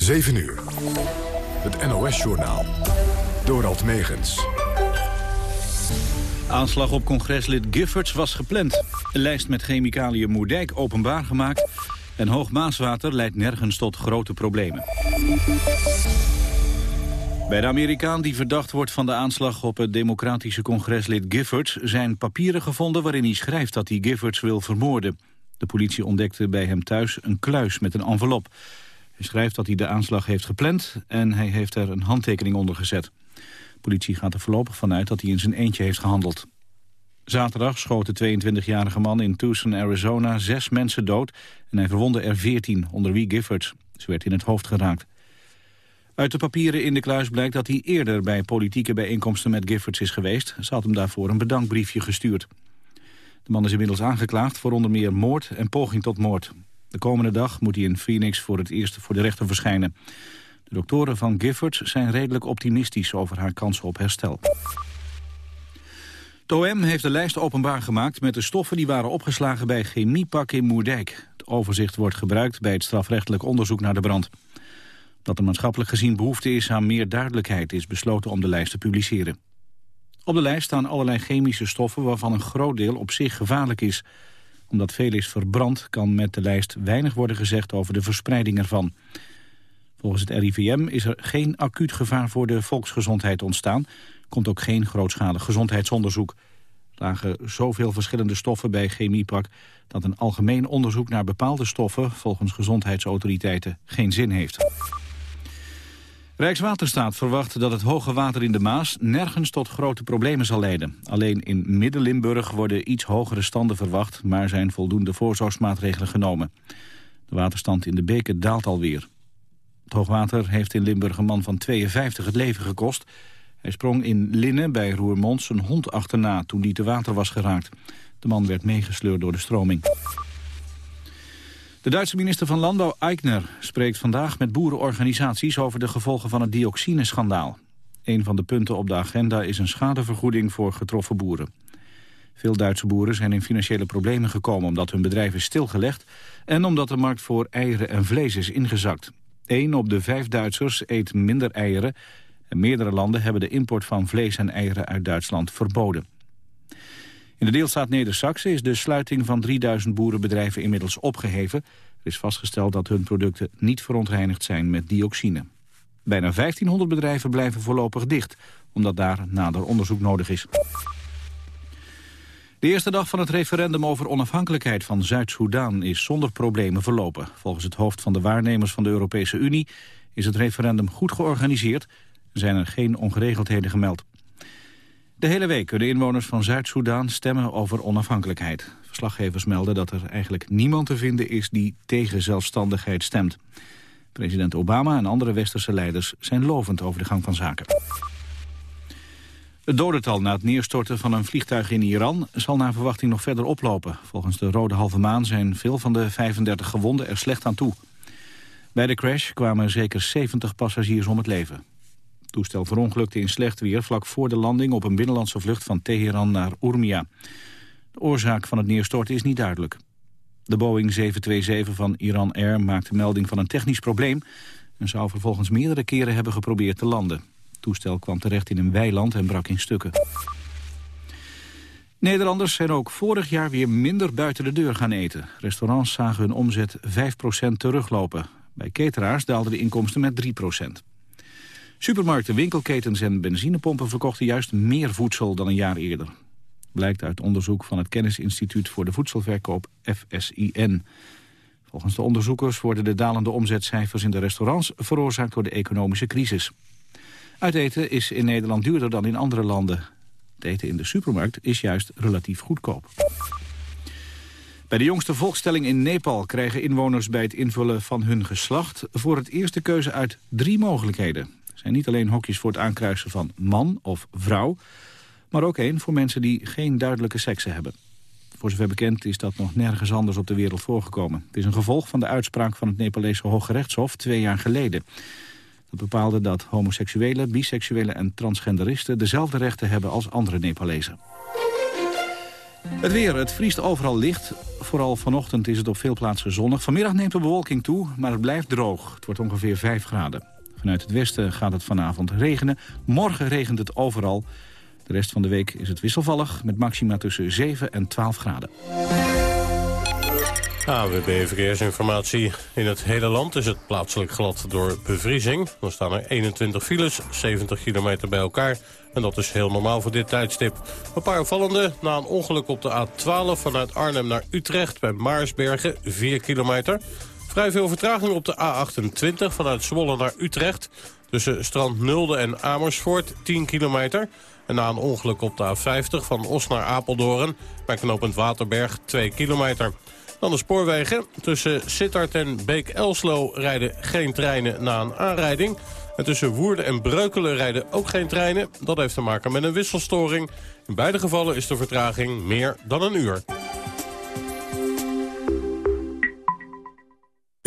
7 uur. Het NOS-journaal. Dorald Megens. Aanslag op congreslid Giffords was gepland. Een lijst met chemicaliën Moerdijk openbaar gemaakt... en hoog Maaswater leidt nergens tot grote problemen. Bij de Amerikaan die verdacht wordt van de aanslag op het democratische congreslid Giffords... zijn papieren gevonden waarin hij schrijft dat hij Giffords wil vermoorden. De politie ontdekte bij hem thuis een kluis met een envelop. Hij schrijft dat hij de aanslag heeft gepland en hij heeft er een handtekening onder gezet. De politie gaat er voorlopig vanuit dat hij in zijn eentje heeft gehandeld. Zaterdag schoot de 22-jarige man in Tucson, Arizona, zes mensen dood... en hij verwondde er 14, onder wie Giffords. Ze werd in het hoofd geraakt. Uit de papieren in de kluis blijkt dat hij eerder bij politieke bijeenkomsten met Giffords is geweest. Ze had hem daarvoor een bedankbriefje gestuurd. De man is inmiddels aangeklaagd voor onder meer moord en poging tot moord. De komende dag moet hij in Phoenix voor het eerst voor de rechter verschijnen. De doktoren van Giffords zijn redelijk optimistisch over haar kansen op herstel. Het OM heeft de lijst openbaar gemaakt met de stoffen die waren opgeslagen bij Chemiepak in Moerdijk. Het overzicht wordt gebruikt bij het strafrechtelijk onderzoek naar de brand. Dat er maatschappelijk gezien behoefte is aan meer duidelijkheid is besloten om de lijst te publiceren. Op de lijst staan allerlei chemische stoffen waarvan een groot deel op zich gevaarlijk is. Omdat veel is verbrand kan met de lijst weinig worden gezegd over de verspreiding ervan. Volgens het RIVM is er geen acuut gevaar voor de volksgezondheid ontstaan. Komt ook geen grootschalig gezondheidsonderzoek. Er lagen zoveel verschillende stoffen bij chemiepak... dat een algemeen onderzoek naar bepaalde stoffen... volgens gezondheidsautoriteiten geen zin heeft. Rijkswaterstaat verwacht dat het hoge water in de Maas nergens tot grote problemen zal leiden. Alleen in Midden-Limburg worden iets hogere standen verwacht, maar zijn voldoende voorzorgsmaatregelen genomen. De waterstand in de beken daalt alweer. Het hoogwater heeft in Limburg een man van 52 het leven gekost. Hij sprong in Linnen bij Roermond zijn hond achterna toen die te water was geraakt. De man werd meegesleurd door de stroming. De Duitse minister van Landbouw Eichner spreekt vandaag met boerenorganisaties over de gevolgen van het dioxineschandaal. Een van de punten op de agenda is een schadevergoeding voor getroffen boeren. Veel Duitse boeren zijn in financiële problemen gekomen omdat hun bedrijf is stilgelegd en omdat de markt voor eieren en vlees is ingezakt. Eén op de vijf Duitsers eet minder eieren en meerdere landen hebben de import van vlees en eieren uit Duitsland verboden. In de deelstaat neder is de sluiting van 3000 boerenbedrijven inmiddels opgeheven. Er is vastgesteld dat hun producten niet verontreinigd zijn met dioxine. Bijna 1500 bedrijven blijven voorlopig dicht, omdat daar nader onderzoek nodig is. De eerste dag van het referendum over onafhankelijkheid van Zuid-Soedan is zonder problemen verlopen. Volgens het hoofd van de waarnemers van de Europese Unie is het referendum goed georganiseerd en zijn er geen ongeregeldheden gemeld. De hele week kunnen inwoners van Zuid-Soedan stemmen over onafhankelijkheid. Verslaggevers melden dat er eigenlijk niemand te vinden is die tegen zelfstandigheid stemt. President Obama en andere westerse leiders zijn lovend over de gang van zaken. Het dodental na het neerstorten van een vliegtuig in Iran zal naar verwachting nog verder oplopen. Volgens de Rode Halve Maan zijn veel van de 35 gewonden er slecht aan toe. Bij de crash kwamen zeker 70 passagiers om het leven. Het toestel verongelukte in slecht weer vlak voor de landing op een binnenlandse vlucht van Teheran naar Urmia. De oorzaak van het neerstorten is niet duidelijk. De Boeing 727 van Iran Air maakte melding van een technisch probleem... en zou vervolgens meerdere keren hebben geprobeerd te landen. Het toestel kwam terecht in een weiland en brak in stukken. Nederlanders zijn ook vorig jaar weer minder buiten de deur gaan eten. Restaurants zagen hun omzet 5% teruglopen. Bij cateraars daalden de inkomsten met 3%. Supermarkten, winkelketens en benzinepompen verkochten juist meer voedsel dan een jaar eerder. Blijkt uit onderzoek van het Kennisinstituut voor de Voedselverkoop FSIN. Volgens de onderzoekers worden de dalende omzetcijfers in de restaurants veroorzaakt door de economische crisis. Uiteten is in Nederland duurder dan in andere landen. Het eten in de supermarkt is juist relatief goedkoop. Bij de jongste volkstelling in Nepal krijgen inwoners bij het invullen van hun geslacht voor het eerste keuze uit drie mogelijkheden zijn niet alleen hokjes voor het aankruisen van man of vrouw... maar ook één voor mensen die geen duidelijke seksen hebben. Voor zover bekend is dat nog nergens anders op de wereld voorgekomen. Het is een gevolg van de uitspraak van het Nepalese Hoge Rechtshof twee jaar geleden. Dat bepaalde dat homoseksuelen, biseksuelen en transgenderisten... dezelfde rechten hebben als andere Nepalezen. Het weer, het vriest overal licht. Vooral vanochtend is het op veel plaatsen zonnig. Vanmiddag neemt de bewolking toe, maar het blijft droog. Het wordt ongeveer 5 graden. Vanuit het westen gaat het vanavond regenen. Morgen regent het overal. De rest van de week is het wisselvallig met maxima tussen 7 en 12 graden. AWB Verkeersinformatie. In het hele land is het plaatselijk glad door bevriezing. Dan staan er 21 files, 70 kilometer bij elkaar. En dat is heel normaal voor dit tijdstip. Een paar opvallende. Na een ongeluk op de A12 vanuit Arnhem naar Utrecht... bij Maarsbergen, 4 kilometer. Vrij veel vertraging op de A28 vanuit Zwolle naar Utrecht. Tussen Strand Nulde en Amersfoort, 10 kilometer. En na een ongeluk op de A50 van Os naar Apeldoorn... bij knooppunt Waterberg, 2 kilometer. Dan de spoorwegen. Tussen Sittard en Beek-Elslo rijden geen treinen na een aanrijding. En tussen Woerden en Breukelen rijden ook geen treinen. Dat heeft te maken met een wisselstoring. In beide gevallen is de vertraging meer dan een uur.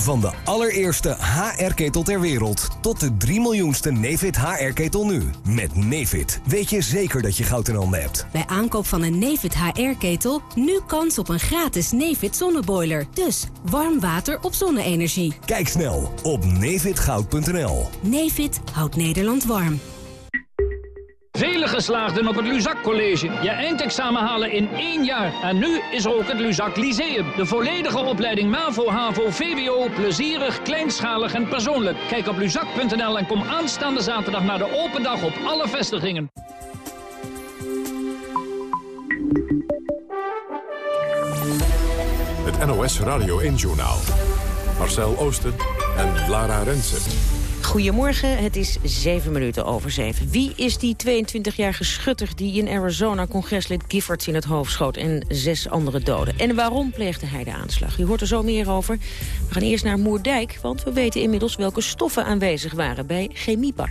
Van de allereerste HR-ketel ter wereld tot de 3 miljoenste Nefit HR-ketel nu. Met Nefit weet je zeker dat je goud in handen hebt. Bij aankoop van een Nefit HR-ketel nu kans op een gratis Nefit zonneboiler. Dus warm water op zonne-energie. Kijk snel op nefitgoud.nl. Nefit houdt Nederland warm. Vele geslaagden op het Luzak College. Je eindexamen halen in één jaar. En nu is er ook het Luzak Lyceum. De volledige opleiding MAVO, HAVO, VWO, plezierig, kleinschalig en persoonlijk. Kijk op luzak.nl en kom aanstaande zaterdag naar de open dag op alle vestigingen. Het NOS Radio 1-journaal. Marcel Oosten en Lara Rensen. Goedemorgen, het is zeven minuten over zeven. Wie is die 22-jarige schutter die in Arizona congreslid Giffords in het hoofd schoot... en zes andere doden? En waarom pleegde hij de aanslag? U hoort er zo meer over. We gaan eerst naar Moerdijk, want we weten inmiddels welke stoffen aanwezig waren bij Chemiepak.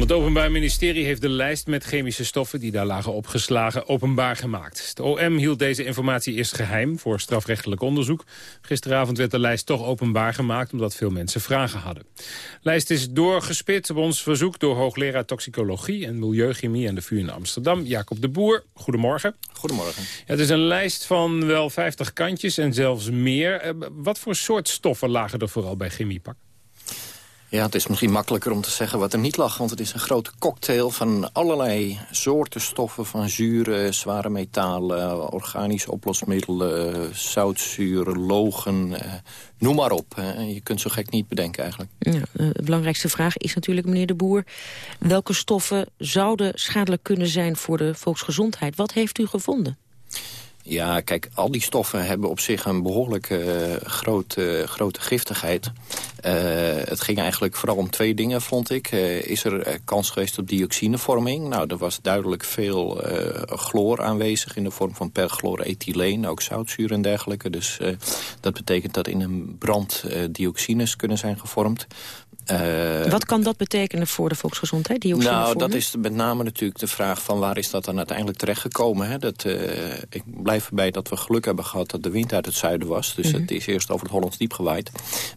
Het Openbaar Ministerie heeft de lijst met chemische stoffen... die daar lagen opgeslagen openbaar gemaakt. De OM hield deze informatie eerst geheim voor strafrechtelijk onderzoek. Gisteravond werd de lijst toch openbaar gemaakt... omdat veel mensen vragen hadden. De lijst is doorgespit op ons verzoek door hoogleraar toxicologie... en milieuchemie aan de VU in Amsterdam, Jacob de Boer. Goedemorgen. Goedemorgen. Ja, het is een lijst van wel 50 kantjes en zelfs meer. Eh, Wat voor soort stoffen lagen er vooral bij chemiepak? Ja, het is misschien makkelijker om te zeggen wat er niet lag... want het is een grote cocktail van allerlei soorten stoffen... van zuren, zware metalen, organische oplosmiddelen... zoutzuren, logen, eh, noem maar op. Je kunt zo gek niet bedenken eigenlijk. Ja, eh, de belangrijkste vraag is natuurlijk, meneer de Boer... welke stoffen zouden schadelijk kunnen zijn voor de volksgezondheid? Wat heeft u gevonden? Ja, kijk, al die stoffen hebben op zich een behoorlijk uh, grote, grote giftigheid. Uh, het ging eigenlijk vooral om twee dingen, vond ik. Uh, is er kans geweest op dioxinevorming? Nou, er was duidelijk veel chloor aanwezig in de vorm van perchlorethyleen, ook zoutzuur en dergelijke. Dus dat betekent dat in een brand dioxines kunnen zijn gevormd. Uh, Wat kan dat betekenen voor de volksgezondheid? nou, dat is met name natuurlijk de vraag van waar is dat dan uiteindelijk terechtgekomen. Hè? Dat, uh, ik blijf erbij dat we geluk hebben gehad dat de wind uit het zuiden was. Dus mm -hmm. het is eerst over het Hollands diep gewaaid.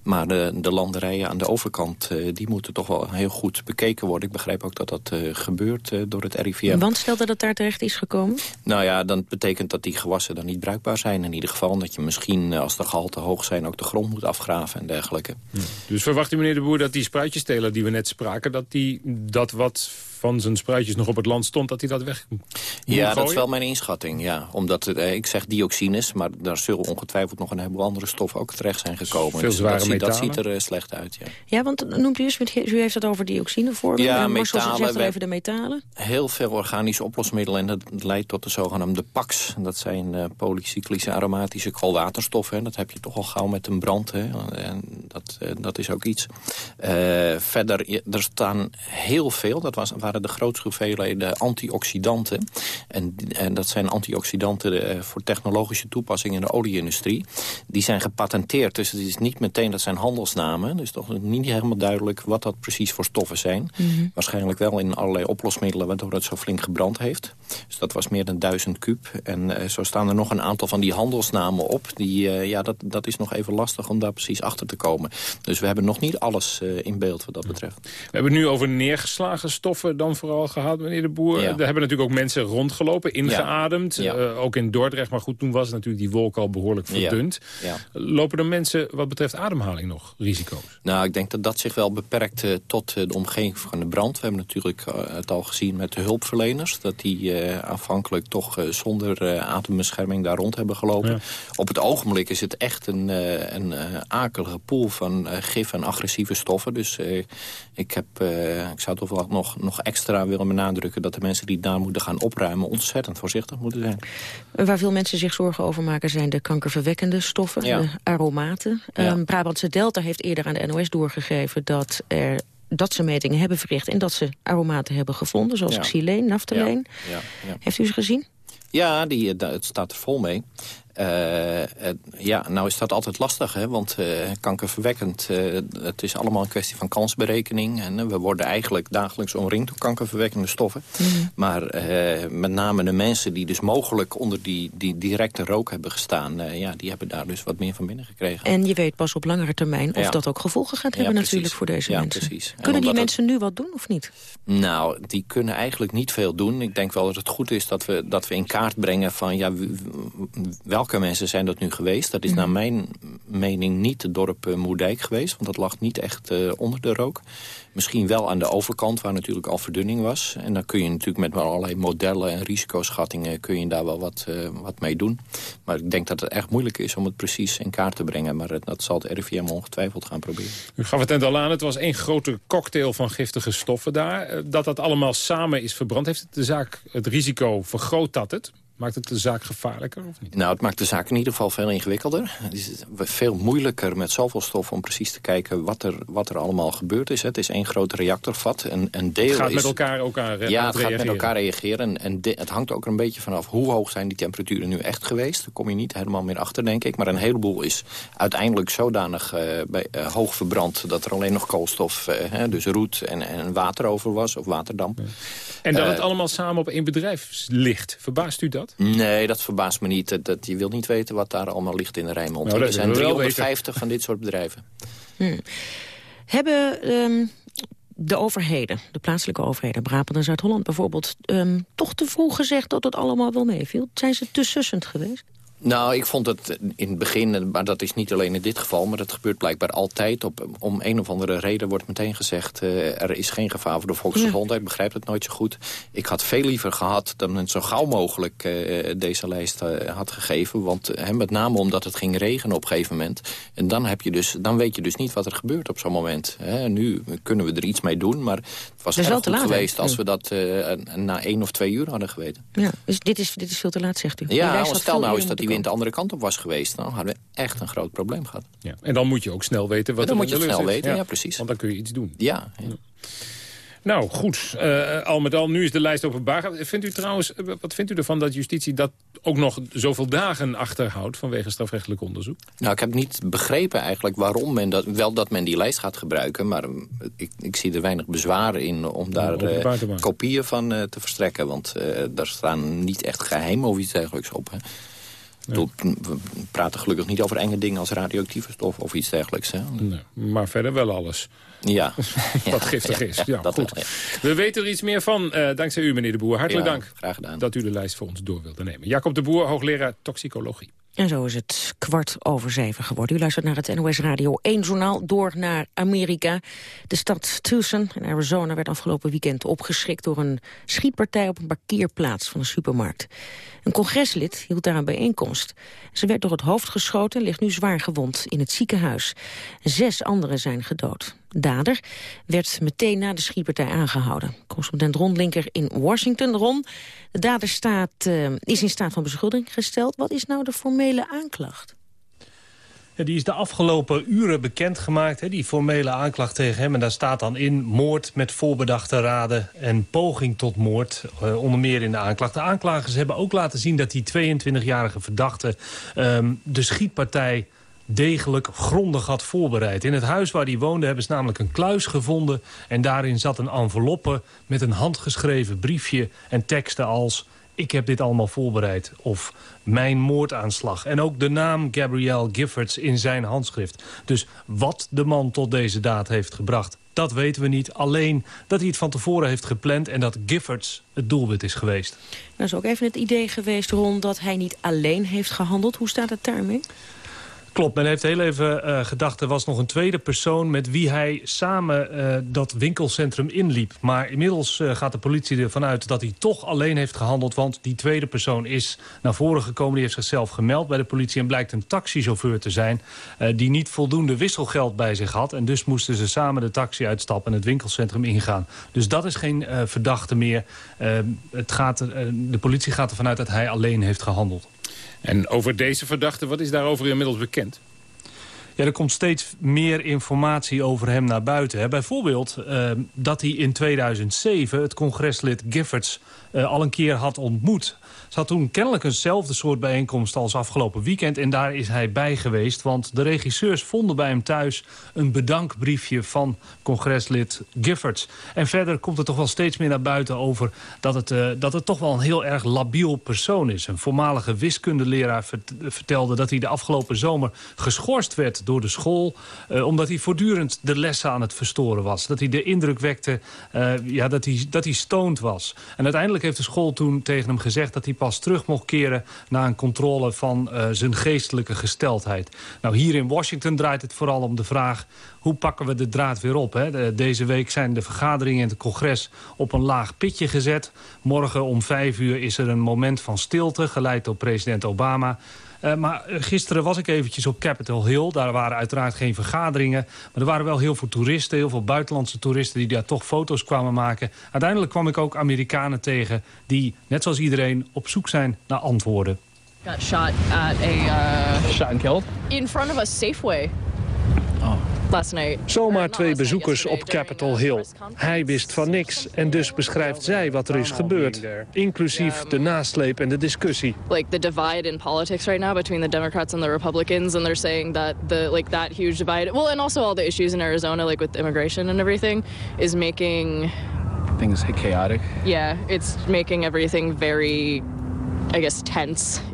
Maar de, de landerijen aan de overkant, uh, die moeten toch wel heel goed bekeken worden. Ik begrijp ook dat dat gebeurt door het RIVM. Want stel dat het daar terecht is gekomen? Nou ja, dan betekent dat die gewassen dan niet bruikbaar zijn. In ieder geval dat je misschien, als de gehalte hoog zijn, ook de grond moet afgraven en dergelijke. Ja. Dus verwacht u meneer de Boer dat die spruitjesteler die we net spraken... dat die dat wat van zijn spruitjes nog op het land stond, dat hij dat weg Ja, gooien? dat is wel mijn inschatting, ja. Omdat, eh, ik zeg dioxines, maar daar zullen ongetwijfeld nog een heleboel andere stoffen ook terecht zijn gekomen. Veel dus zware dat, metalen. dat ziet er uh, slecht uit, ja. Ja, want noemt u eens, u heeft het over dioxinevorming. Ja, en metalen. zegt even de metalen. Heel veel organische oplosmiddelen en dat leidt tot de zogenaamde PAX. Dat zijn uh, polycyclische aromatische koolwaterstoffen. Dat heb je toch al gauw met een brand. Hè. En dat, uh, dat is ook iets. verder, er staan heel veel, dat was, waren waren de grootste hoeveelheden antioxidanten. En, en dat zijn antioxidanten eh, voor technologische toepassingen in de olieindustrie. Die zijn gepatenteerd, dus het is niet meteen, dat zijn handelsnamen. Dus toch niet helemaal duidelijk wat dat precies voor stoffen zijn. Mhm. Waarschijnlijk wel in allerlei oplosmiddelen, waardoor het zo flink gebrand heeft. Dus dat was meer dan duizend kuub. En eh, zo staan er nog een aantal van die handelsnamen op. Die, eh, ja, dat, dat is nog even lastig om daar precies achter te komen. Dus we hebben nog niet alles eh, in beeld wat dat betreft. We hebben het nu over neergeslagen stoffen dan vooral gehad, meneer de Boer. Ja. Er hebben natuurlijk ook mensen rondgelopen, ingeademd. Ja. Eh, ook in Dordrecht, maar goed, toen was natuurlijk die wolk al behoorlijk verdund. Ja. Lopen er mensen wat betreft ademhaling nog risico's? Nou, ik denk dat dat zich wel beperkt eh, tot eh, de omgeving van de brand. We hebben natuurlijk het al gezien met de hulpverleners... dat die aanvankelijk toch zonder adembescherming daar rond hebben gelopen. Op het ogenblik is het echt een, een akelige pool van gif en agressieve stoffen. Dus ik, heb, eh, ik zou toch wel nog, nog extra willen benadrukken... dat de mensen die daar moeten gaan opruimen... ontzettend voorzichtig moeten zijn. Waar veel mensen zich zorgen over maken zijn de kankerverwekkende stoffen, Ja. de aromaten. Ja. Ehm, Brabantse Delta heeft eerder aan de NOS doorgegeven dat er dat ze metingen hebben verricht en dat ze aromaten hebben gevonden, zoals Ja. xyleen, naftaleen. Ja, ja. Heeft u ze gezien? Ja, die, eh, het staat er vol mee. Eh, eh, ja, nou is dat altijd lastig, hè, want eh, kankerverwekkend... het is allemaal een kwestie van kansberekening. En we worden eigenlijk dagelijks omringd door kankerverwekkende stoffen. Maar eh, met name de mensen die dus mogelijk onder die, die directe rook hebben gestaan... ja, die hebben daar dus wat meer van binnen gekregen. En je weet pas op langere termijn of Ja. dat ook gevolgen gaat hebben natuurlijk voor deze Ja, mensen. precies. En Kunnen die het- mensen nu wat doen of niet? Nou, die kunnen eigenlijk niet veel doen. Ik denk wel dat het goed is dat we, dat we in kaart brengen van... Ja, w- welke mensen zijn dat nu geweest. Dat is naar mijn mening niet het dorp eh, Moerdijk geweest. Want dat lag niet echt eh, onder de rook. Misschien wel aan de overkant, waar natuurlijk al verdunning was. En dan kun je natuurlijk met allerlei modellen en risicoschattingen... kun je daar wel wat, eh, wat mee doen. Maar ik denk dat het erg moeilijk is om het precies in kaart te brengen. Maar het- dat zal het RIVM ongetwijfeld gaan proberen. U gaf het net al aan, het was één grote cocktail van giftige stoffen daar. Dat dat allemaal samen is verbrand, heeft het de zaak het risico, vergroot dat het? Maakt het de zaak gevaarlijker of niet? Nou, het maakt de zaak in ieder geval veel ingewikkelder. Het is veel moeilijker met zoveel stof om precies te kijken wat er, wat er allemaal gebeurd is. Het is één groot reactorvat. Een, een deel Het gaat is, met elkaar ook aan Ja, aan het gaat met elkaar reageren. En, en de- het hangt ook er een beetje vanaf hoe hoog zijn die temperaturen nu echt geweest. Daar kom je niet helemaal meer achter, denk ik. Maar een heleboel is uiteindelijk zodanig eh, bij, eh, hoog verbrand... dat er alleen nog koolstof, eh, dus roet en, en water over was, of waterdamp. En dat het allemaal samen op één bedrijf ligt. Verbaast u dat? Nee, dat verbaast me niet. Dat, dat, je wil niet weten wat daar allemaal ligt in de Rijnmond. Nou, er zijn willen we wel 350 van dit soort bedrijven. Hebben ehm, de overheden, de plaatselijke overheden, Brabant en Zuid-Holland bijvoorbeeld, ehm, toch te vroeg gezegd dat het allemaal wel meeviel? Zijn ze te sussend geweest? Nou, ik vond het in het begin, maar dat is niet alleen in dit geval... maar dat gebeurt blijkbaar altijd. Op, om een of andere reden wordt meteen gezegd... eh, er is geen gevaar voor de volksgezondheid. Ik begrijp het nooit zo goed. Ik had veel liever gehad dat men zo gauw mogelijk eh, deze lijst eh, had gegeven. Want met name omdat het ging regenen op een gegeven moment. En dan, heb je dus, dan weet je dus niet wat er gebeurt op zo'n moment. Hè. Nu kunnen we er iets mee doen, maar het was is wel erg te goed laat, geweest... als Ja. we dat na één of twee uur hadden geweten. Ja, dus dit is, dit is veel te laat, zegt u. Ja, stel nou eens eerder dat die wind de andere kant op was geweest... dan hadden we echt een groot probleem gehad. Ja. En dan moet je ook snel weten wat En dan er moet je in snel weten, ja, precies. Want dan kun je iets doen. Ja, ja. Nou, goed. Eh, al met al, nu is de lijst openbaar. Vindt u trouwens, eh, wat vindt u ervan dat justitie dat ook nog zoveel dagen achterhoudt vanwege strafrechtelijk onderzoek? Nou, ik heb niet begrepen eigenlijk waarom men dat... wel dat men die lijst gaat gebruiken... maar um, ik, ik zie er weinig bezwaar in om daar eh, kopieën van te verstrekken. Want daar staan niet echt geheim of iets dergelijks op. Hè. We praten gelukkig niet over enge dingen als radioactieve stof of iets dergelijks. Hè. Nee, maar verder wel alles. Ja. Wat giftig Ja, is. ja, dat goed. wel, We weten er iets meer van, eh, dankzij u, meneer de Boer. Hartelijk dank graag gedaan. dat u de lijst voor ons door wilde nemen. Jacob de Boer, hoogleraar toxicologie. En zo is het kwart over zeven geworden. U luistert naar het NOS Radio 1 journaal door naar Amerika. De stad Tucson in Arizona werd afgelopen weekend opgeschrikt... door een schietpartij op een parkeerplaats van een supermarkt. Een congreslid hield daar een bijeenkomst. Ze werd door het hoofd geschoten en ligt nu zwaar gewond in het ziekenhuis. Zes anderen zijn gedood. Dader werd meteen na de schietpartij aangehouden. Correspondent Ron Linker in Washington. Ron, de dader staat, eh, is in staat van beschuldiging gesteld. Wat is nou de formele aanklacht? Ja, die is de afgelopen uren bekendgemaakt, hè, die formele aanklacht tegen hem. En daar staat dan in moord met voorbedachte raden en poging tot moord. Uh, onder meer in de aanklacht. De aanklagers hebben ook laten zien dat die 22-jarige verdachte... Um, de schietpartij degelijk grondig had voorbereid. In het huis waar hij woonde hebben ze namelijk een kluis gevonden... en daarin zat een enveloppe met een handgeschreven briefje en teksten als ik heb dit allemaal voorbereid. Of mijn moordaanslag. En ook de naam Gabrielle Giffords in zijn handschrift. Dus wat de man tot deze daad heeft gebracht, dat weten we niet. Alleen dat hij het van tevoren heeft gepland en dat Giffords het doelwit is geweest. Er is ook even het idee geweest rond dat hij niet alleen heeft gehandeld. Hoe staat het daarmee? Klopt, men heeft heel even uh, gedacht... er was nog een tweede persoon met wie hij samen uh, dat winkelcentrum inliep. Maar inmiddels uh, gaat de politie ervan uit dat hij toch alleen heeft gehandeld... want die tweede persoon is naar voren gekomen. Die heeft zichzelf gemeld bij de politie en blijkt een taxichauffeur te zijn... die niet voldoende wisselgeld bij zich had. En dus moesten ze samen de taxi uitstappen en het winkelcentrum ingaan. Dus dat is geen verdachte meer. het gaat, de politie gaat ervan uit dat hij alleen heeft gehandeld. En over deze verdachte, wat is daarover inmiddels bekend? Ja, er komt steeds meer informatie over hem naar buiten. Hè. Bijvoorbeeld uh, dat hij in 2007 het congreslid Giffords uh, al een keer had ontmoet. Ze had toen kennelijk eenzelfde soort bijeenkomst als afgelopen weekend. En daar is hij bij geweest. Want de regisseurs vonden bij hem thuis een bedankbriefje van congreslid Giffords. En verder komt er toch wel steeds meer naar buiten over dat het, uh, dat het toch wel een heel erg labiel persoon is. Een voormalige wiskundeleraar vertelde dat hij de afgelopen zomer geschorst werd door de school. Uh, omdat hij voortdurend de lessen aan het verstoren was. Dat hij de indruk wekte uh, ja, dat, hij, dat hij stoned was. En uiteindelijk heeft de school toen tegen hem gezegd dat hij terug mocht keren... na een controle van uh, zijn geestelijke gesteldheid. Nou, hier in Washington draait het vooral om de vraag... hoe pakken we de draad weer op? Hè? De, deze week zijn de vergaderingen in het congres op een laag pitje gezet. Morgen om vijf uur is er een moment van stilte... geleid door president Obama... Uh, maar gisteren was ik eventjes op Capitol Hill. Daar waren uiteraard geen vergaderingen. Maar er waren wel heel veel toeristen, heel veel buitenlandse toeristen... die daar toch foto's kwamen maken. Uiteindelijk kwam ik ook Amerikanen tegen... die, net zoals iedereen, op zoek zijn naar antwoorden. Got shot at a... Uh, shot and killed? In front of a Safeway. Zomaar twee bezoekers op Capitol Hill. Hij wist van niks en dus beschrijft zij wat er is gebeurd. Inclusief de nasleep en de discussie. Like the divide in politics right now between the Democrats and the Republicans and they're saying that the like that huge divide well and also all the issues in Arizona like with immigration and everything is making things chaotic. Yeah, it's making everything very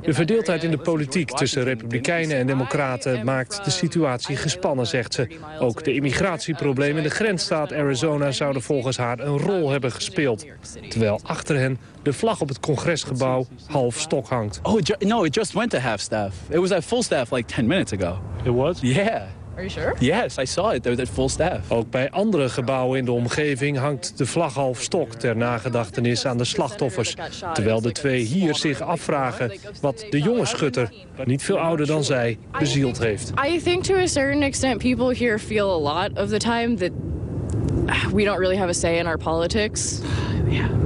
de verdeeldheid in de politiek tussen republikeinen en democraten maakt de situatie gespannen, zegt ze. Ook de immigratieproblemen in de grensstaat Arizona zouden volgens haar een rol hebben gespeeld. Terwijl achter hen de vlag op het congresgebouw half stok hangt. Oh, no, it just went to half staff. It was at full staff like 10 minutes ago. It was? Yeah. Are you sure? Yes, I saw it. They were at full staff. Ook bij andere gebouwen in de omgeving hangt de vlag half stok... ter nagedachtenis aan de slachtoffers. Terwijl de twee hier zich afvragen wat de jonge schutter... niet veel ouder dan zij, bezield heeft. I think to a certain extent people here feel a lot of the time... that we don't really have a say in our politics.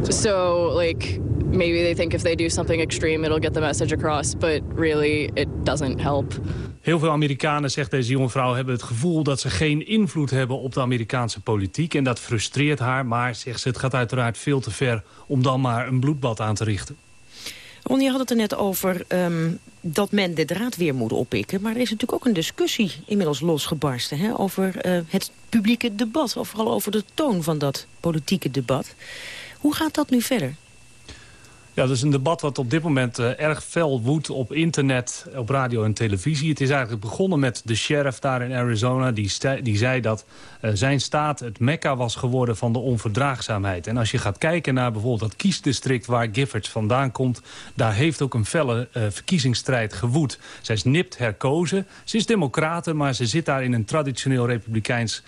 So, like maybe they think if they do something extreme it'll get the message across, but really it doesn't help. Heel veel Amerikanen, zegt deze jonge vrouw, hebben het gevoel dat ze geen invloed hebben op de Amerikaanse politiek. En dat frustreert haar, maar zegt ze, het gaat uiteraard veel te ver om dan maar een bloedbad aan te richten. Ron, je had het er net over um, dat men de draad weer moet oppikken. Maar er is natuurlijk ook een discussie inmiddels losgebarsten... Hè, over uh, het publieke debat, of vooral over de toon van dat politieke debat. Hoe gaat dat nu verder? Ja, dat is een debat wat op dit moment uh, erg fel woedt op internet, op radio en televisie. Het is eigenlijk begonnen met de sheriff daar in Arizona. Die, die zei dat uh, zijn staat het mekka was geworden van de onverdraagzaamheid. En als je gaat kijken naar bijvoorbeeld dat kiesdistrict waar Giffords vandaan komt... daar heeft ook een felle uh, verkiezingsstrijd gewoed. Zij is nipt herkozen. Ze is democrate, maar ze zit daar in een traditioneel republikeins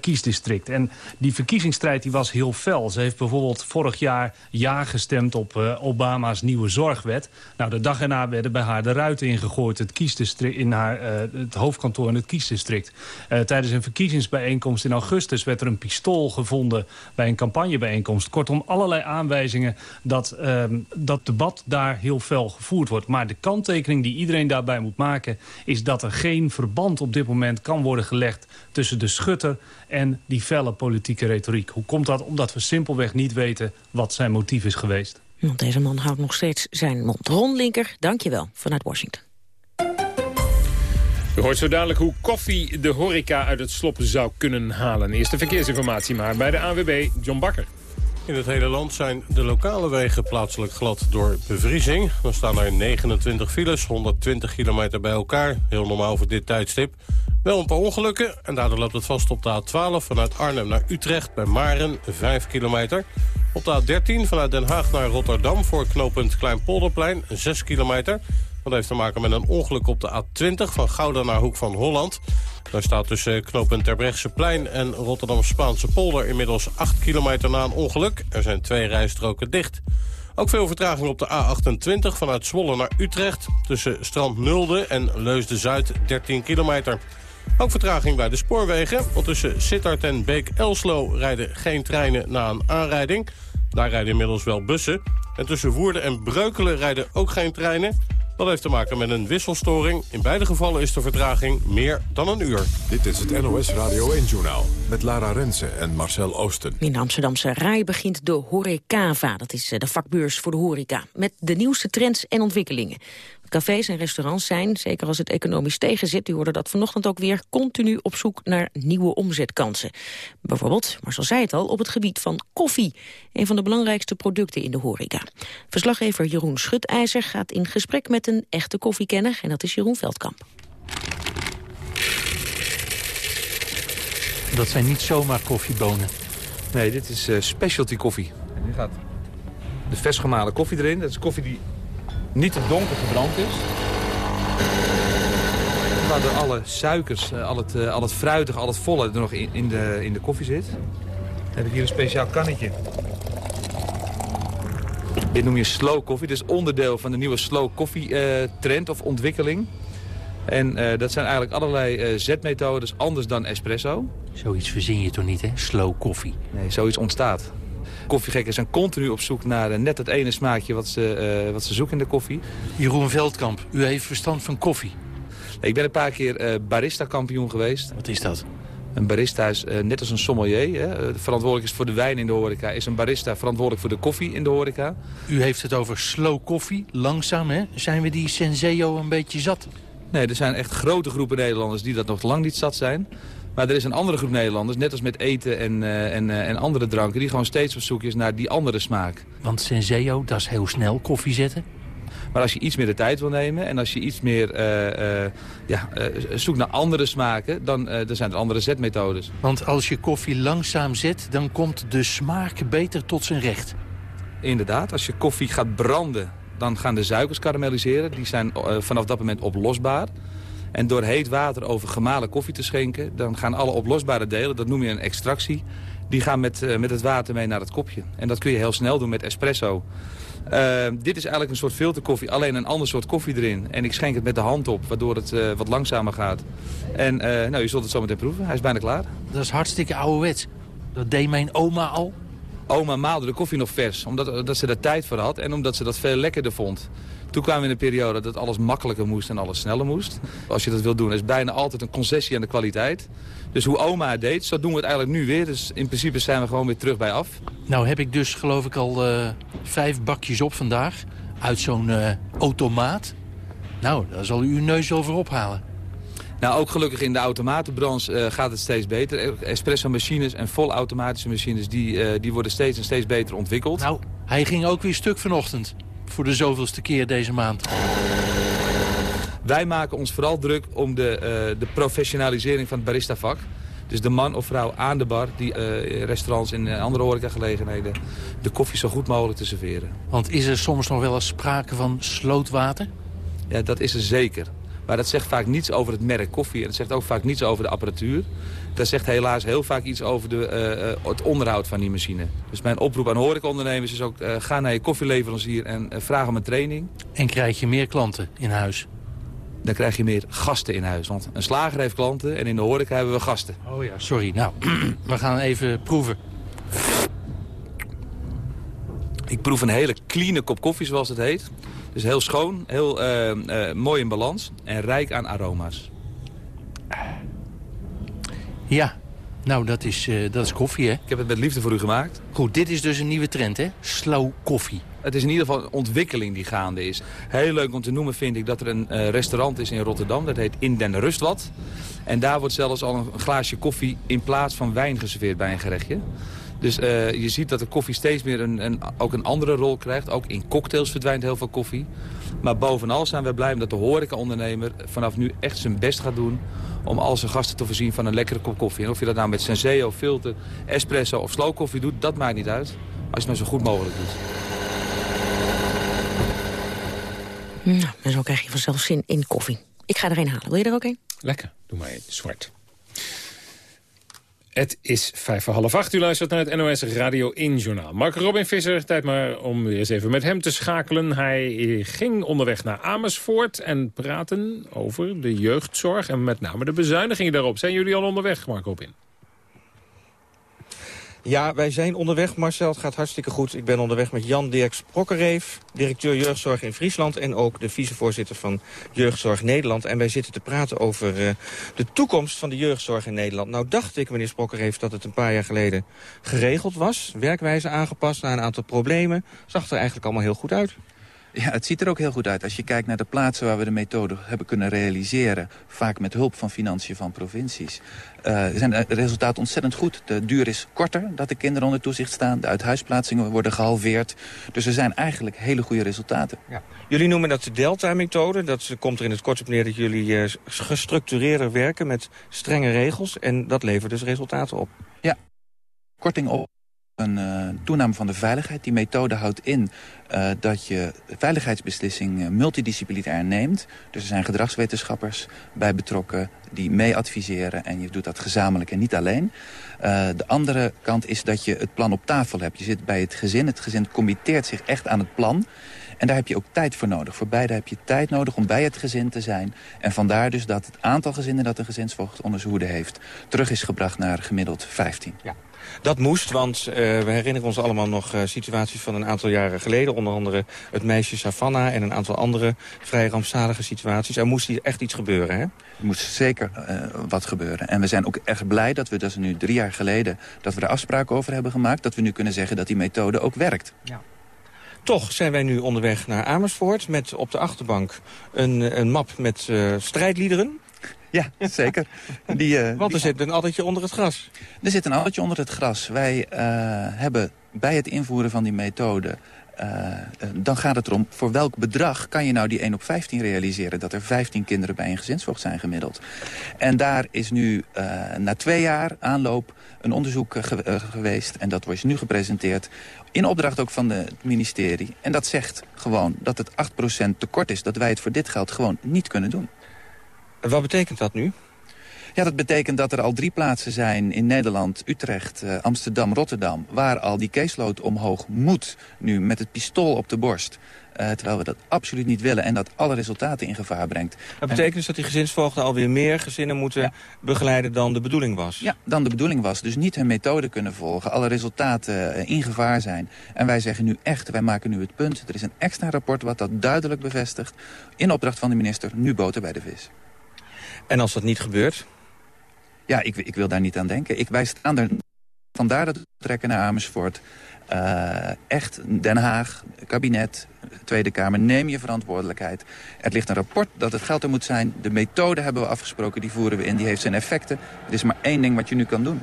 kiesdistrict. En die verkiezingsstrijd die was heel fel. Ze heeft bijvoorbeeld vorig jaar ja gestemd op Obama's nieuwe zorgwet. Nou, de dag erna werden bij haar de ruiten ingegooid het kiesdistrict, in haar, het hoofdkantoor in het kiesdistrict. tijdens een verkiezingsbijeenkomst in augustus werd er een pistool gevonden bij een campagnebijeenkomst. Kortom, allerlei aanwijzingen dat ehm, dat debat daar heel fel gevoerd wordt. Maar de kanttekening die iedereen daarbij moet maken... is dat er geen verband op dit moment kan worden gelegd... tussen de schutter en die felle politieke retoriek. Hoe komt dat? Omdat we simpelweg niet weten wat zijn motief is geweest. Want deze man houdt nog steeds zijn mond. Ron Linker, dank je wel, vanuit Washington. U hoort zo dadelijk hoe koffie de horeca uit het slop zou kunnen halen. Eerste verkeersinformatie maar bij de ANWB, John Bakker. In het hele land zijn de lokale wegen plaatselijk glad door bevriezing. Dan staan er 29 files, 120 kilometer bij elkaar. Heel normaal voor dit tijdstip. Wel een paar ongelukken en daardoor loopt het vast op de A12... vanuit Arnhem naar Utrecht bij Maren, 5 kilometer. Op de A13 vanuit Den Haag naar Rotterdam voor knooppunt Kleinpolderplein, 6 kilometer. Dat heeft te maken met een ongeluk op de A20 van Gouda naar Hoek van Holland. Daar staat tussen knooppunt Terbrechtseplein en Rotterdam-Spaanse polder... inmiddels 8 kilometer na een ongeluk. Er zijn twee rijstroken dicht. Ook veel vertraging op de A28 vanuit Zwolle naar Utrecht... tussen Strand Nulde en Leusden-Zuid 13 kilometer. Ook vertraging bij de spoorwegen, want tussen Sittard en Beek-Elslo... rijden geen treinen na een aanrijding. Daar rijden inmiddels wel bussen. En tussen Woerden en Breukelen rijden ook geen treinen... Dat heeft te maken met een wisselstoring. In beide gevallen is de vertraging meer dan een uur. Dit is het NOS Radio 1-journaal met Lara Rensen en Marcel Oosten. In de Amsterdamse RAI begint de Horecava. Dat is eh, de vakbeurs voor de horeca. Met de nieuwste trends en ontwikkelingen. Cafés en restaurants zijn, zeker als het economisch tegenzit... u hoorde dat vanochtend ook weer, continu op zoek naar nieuwe omzetkansen. Bijvoorbeeld, Marcel zei het al, op het gebied van koffie. Een van de belangrijkste producten in de horeca. Verslaggever Jeroen Schutijzer gaat in gesprek met een echte koffiekenner... en dat is Jeroen Veldkamp. Dat zijn niet zomaar koffiebonen. Nee, dit is uh, specialty koffie. En nu gaat de vers gemalen koffie erin. Dat is koffie die niet te donker gebrand is. Waardoor alle suikers, eh, al het, eh, al het fruitige, al het volle er nog in, in, de, in de koffie zit. Dan heb ik hier een speciaal kannetje. Dit noem je slow koffie. Dit is onderdeel van de nieuwe slow koffie uh, trend of ontwikkeling. En dat zijn eigenlijk allerlei zetmethodes anders dan espresso. Zoiets verzin je toch niet, hè? Slow koffie. Nee, zoiets ontstaat. Koffiegekken zijn continu op zoek naar eh, net dat ene smaakje wat ze, eh, wat ze zoeken in de koffie. Jeroen Veldkamp, u heeft verstand van koffie. ik ben een paar keer uh, barista-kampioen geweest. Wat is dat? Een barista is net als een sommelier. Hè, verantwoordelijk is voor de wijn in de horeca. Is een barista verantwoordelijk voor de koffie in de horeca. U heeft het over slow koffie, langzaam hè? Zijn we die Senseo een beetje zat? Nee, er zijn echt grote groepen Nederlanders die dat nog lang niet zat zijn. Maar er is een andere groep Nederlanders, net als met eten en, uh, en, uh, en andere dranken... die gewoon steeds op zoek is naar die andere smaak. Want Senseo, dat is heel snel koffie zetten. Maar als je iets meer de tijd wil nemen en als je iets meer uh, ja, zoekt naar andere smaken... dan, dan zijn er andere zetmethodes. Want als je koffie langzaam zet, dan komt de smaak beter tot zijn recht. Inderdaad, als je koffie gaat branden, dan gaan de suikers karamelliseren. Die zijn vanaf dat moment oplosbaar. En door heet water over gemalen koffie te schenken... dan gaan alle oplosbare delen, dat noem je een extractie... die gaan met, uh, met het water mee naar het kopje. En dat kun je heel snel doen met espresso. Uh, dit is eigenlijk een soort filterkoffie, alleen een ander soort koffie erin. En ik schenk het met de hand op, waardoor het uh, wat langzamer gaat. En nou, je zult het zo meteen proeven. Hij is bijna klaar. Dat is hartstikke ouderwets. Dat deed mijn oma al. Oma maalde de koffie nog vers, omdat dat ze er tijd voor had en omdat ze dat veel lekkerder vond. Toen kwamen we in een periode dat alles makkelijker moest en alles sneller moest. Als je dat wil doen, is bijna altijd een concessie aan de kwaliteit. Dus hoe oma het deed, zo doen we het eigenlijk nu weer. Dus in principe zijn we gewoon weer terug bij af. Nou heb ik dus geloof ik al uh, vijf bakjes op vandaag. Uit zo'n uh, automaat. Nou, daar zal u uw neus over ophalen. Nou, ook gelukkig in de automatenbranche uh, gaat het steeds beter. Espresso-machines en volautomatische machines... Die, die worden steeds en steeds beter ontwikkeld. Nou, hij ging ook weer stuk vanochtend voor de zoveelste keer deze maand? Wij maken ons vooral druk om de, uh, de professionalisering van het barista-vak. Dus de man of vrouw aan de bar, die uh, restaurants en andere horecagelegenheden... de koffie zo goed mogelijk te serveren. Want is er soms nog wel eens sprake van slootwater? Ja, dat is er zeker. Maar dat zegt vaak niets over het merk koffie. En dat zegt ook vaak niets over de apparatuur. Dat zegt helaas heel vaak iets over de, eh, eh, het onderhoud van die machine. Dus mijn oproep aan horecaondernemers is ook... Uh, ga naar je koffieleverancier en vraag om een training. En krijg je meer klanten in huis? Dan krijg je meer gasten in huis. Want een slager heeft klanten en in de horeca hebben we gasten. Oh ja, sorry. Nou, we gaan even proeven. Ik proef een hele clean kop koffie, zoals het heet. Dus heel schoon, heel uh, mooi in balans en rijk aan aroma's. Ja, nou dat is, uh, dat is koffie, hè? Ik heb het met liefde voor u gemaakt. Goed, dit is dus een nieuwe trend, hè? Slow koffie. Het is in ieder geval een ontwikkeling die gaande is. Heel leuk om te noemen vind ik dat er een uh, restaurant is in Rotterdam. Dat heet In den Rustwat. En daar wordt zelfs al een glaasje koffie in plaats van wijn geserveerd bij een gerechtje. Dus uh, je ziet dat de koffie steeds meer een, een, ook een andere rol krijgt. Ook in cocktails verdwijnt heel veel koffie. Maar bovenal zijn we blij dat de horecaondernemer vanaf nu echt zijn best gaat doen... om al zijn gasten te voorzien van een lekkere kop koffie. En of je dat nou met Senseo, filter, espresso of slow koffie doet, dat maakt niet uit. Als je het maar zo goed mogelijk doet. Nou, en zo krijg je vanzelf zin in koffie. Ik ga er een halen. Wil je er ook een? Lekker. Doe maar een zwart. Het is vijf voor half acht. U luistert naar het NOS Radio 1-journaal. Mark Robin Visser, tijd maar om weer eens even met hem te schakelen. Hij ging onderweg naar Amersfoort en praten over de jeugdzorg... en met name de bezuinigingen daarop. Zijn jullie al onderweg, Mark Robin? Ja, wij zijn onderweg. Marcel, het gaat hartstikke goed. Ik ben onderweg met Jan Dirk Sprokkereef, directeur jeugdzorg in Friesland... en ook de vicevoorzitter van Jeugdzorg Nederland. En wij zitten te praten over uh, de toekomst van de jeugdzorg in Nederland. Nou dacht ik, meneer Sprokkereef, dat het een paar jaar geleden geregeld was. Werkwijze aangepast naar een aantal problemen. Zag er eigenlijk allemaal heel goed uit. Ja, het ziet er ook heel goed uit. Als je kijkt naar de plaatsen waar we de methode hebben kunnen realiseren... vaak met hulp van financiën van provincies... Uh, zijn de resultaten ontzettend goed. De duur is korter dat de kinderen onder toezicht staan. De uithuisplaatsingen worden gehalveerd. Dus er zijn eigenlijk hele goede resultaten. Ja. Jullie noemen dat de Delta-methode. Dat komt er in het kort op neer dat jullie uh, gestructureerder werken... met strenge regels. En dat levert dus resultaten op. Ja, korting op een uh, toename van de veiligheid. Die methode houdt in uh, dat je veiligheidsbeslissingen multidisciplinair neemt. Dus er zijn gedragswetenschappers bij betrokken die mee adviseren. En je doet dat gezamenlijk en niet alleen. De andere kant is dat je het plan op tafel hebt. Je zit bij het gezin. Het gezin committeert zich echt aan het plan. En daar heb je ook tijd voor nodig. Voor beide heb je tijd nodig om bij het gezin te zijn. En vandaar dus dat het aantal gezinnen dat een gezinsvoogd hoede heeft... terug is gebracht naar gemiddeld 15. Ja. Dat moest, want uh, we herinneren ons allemaal nog uh, situaties van een aantal jaren geleden. Onder andere het meisje Savannah en een aantal andere vrij rampzalige situaties. Er moest hier echt iets gebeuren, hè? Er moest zeker uh, wat gebeuren. En we zijn ook erg blij dat we, dat is nu drie jaar geleden... dat we er afspraken over hebben gemaakt. Dat we nu kunnen zeggen dat die methode ook werkt. Ja. Toch zijn wij nu onderweg naar Amersfoort met op de achterbank een, een map met uh, strijdliederen. Ja, zeker. Die, uh, Want er zit een addertje onder het gras. Er zit een addertje onder het gras. Wij uh, hebben bij het invoeren van die methode... Uh, dan gaat het erom, voor welk bedrag kan je nou die 1 op 15 realiseren? Dat er 15 kinderen bij een gezinsvoogd zijn gemiddeld. En daar is nu na twee jaar aanloop een onderzoek ge geweest. En dat wordt nu gepresenteerd in opdracht ook van het ministerie. En dat zegt gewoon dat het 8% tekort is. Dat wij het voor dit geld gewoon niet kunnen doen. Wat betekent dat nu? Ja, dat betekent dat er al drie plaatsen zijn in Nederland, Utrecht, uh, Amsterdam, Rotterdam... waar al die caseload omhoog moet, nu met het pistool op de borst. Uh, terwijl we dat absoluut niet willen en dat alle resultaten in gevaar brengt. Dat betekent dus dat die gezinsvoogden alweer meer gezinnen moeten ja. begeleiden dan de bedoeling was? Ja, dan de bedoeling was. Dus niet hun methode kunnen volgen, alle resultaten uh, in gevaar zijn. En wij zeggen nu echt, wij maken nu het punt. Er is een extra rapport wat dat duidelijk bevestigt. In opdracht van de minister, nu boter bij de vis. En als dat niet gebeurt? Ja, ik, ik wil daar niet aan denken. Ik, wij staan er vandaar dat we trekken naar Amersfoort. Uh, echt Den Haag, kabinet, Tweede Kamer, neem je verantwoordelijkheid. Er ligt een rapport dat het geld er moet zijn. De methode hebben we afgesproken, die voeren we in. Die heeft zijn effecten. Er is maar één ding wat je nu kan doen.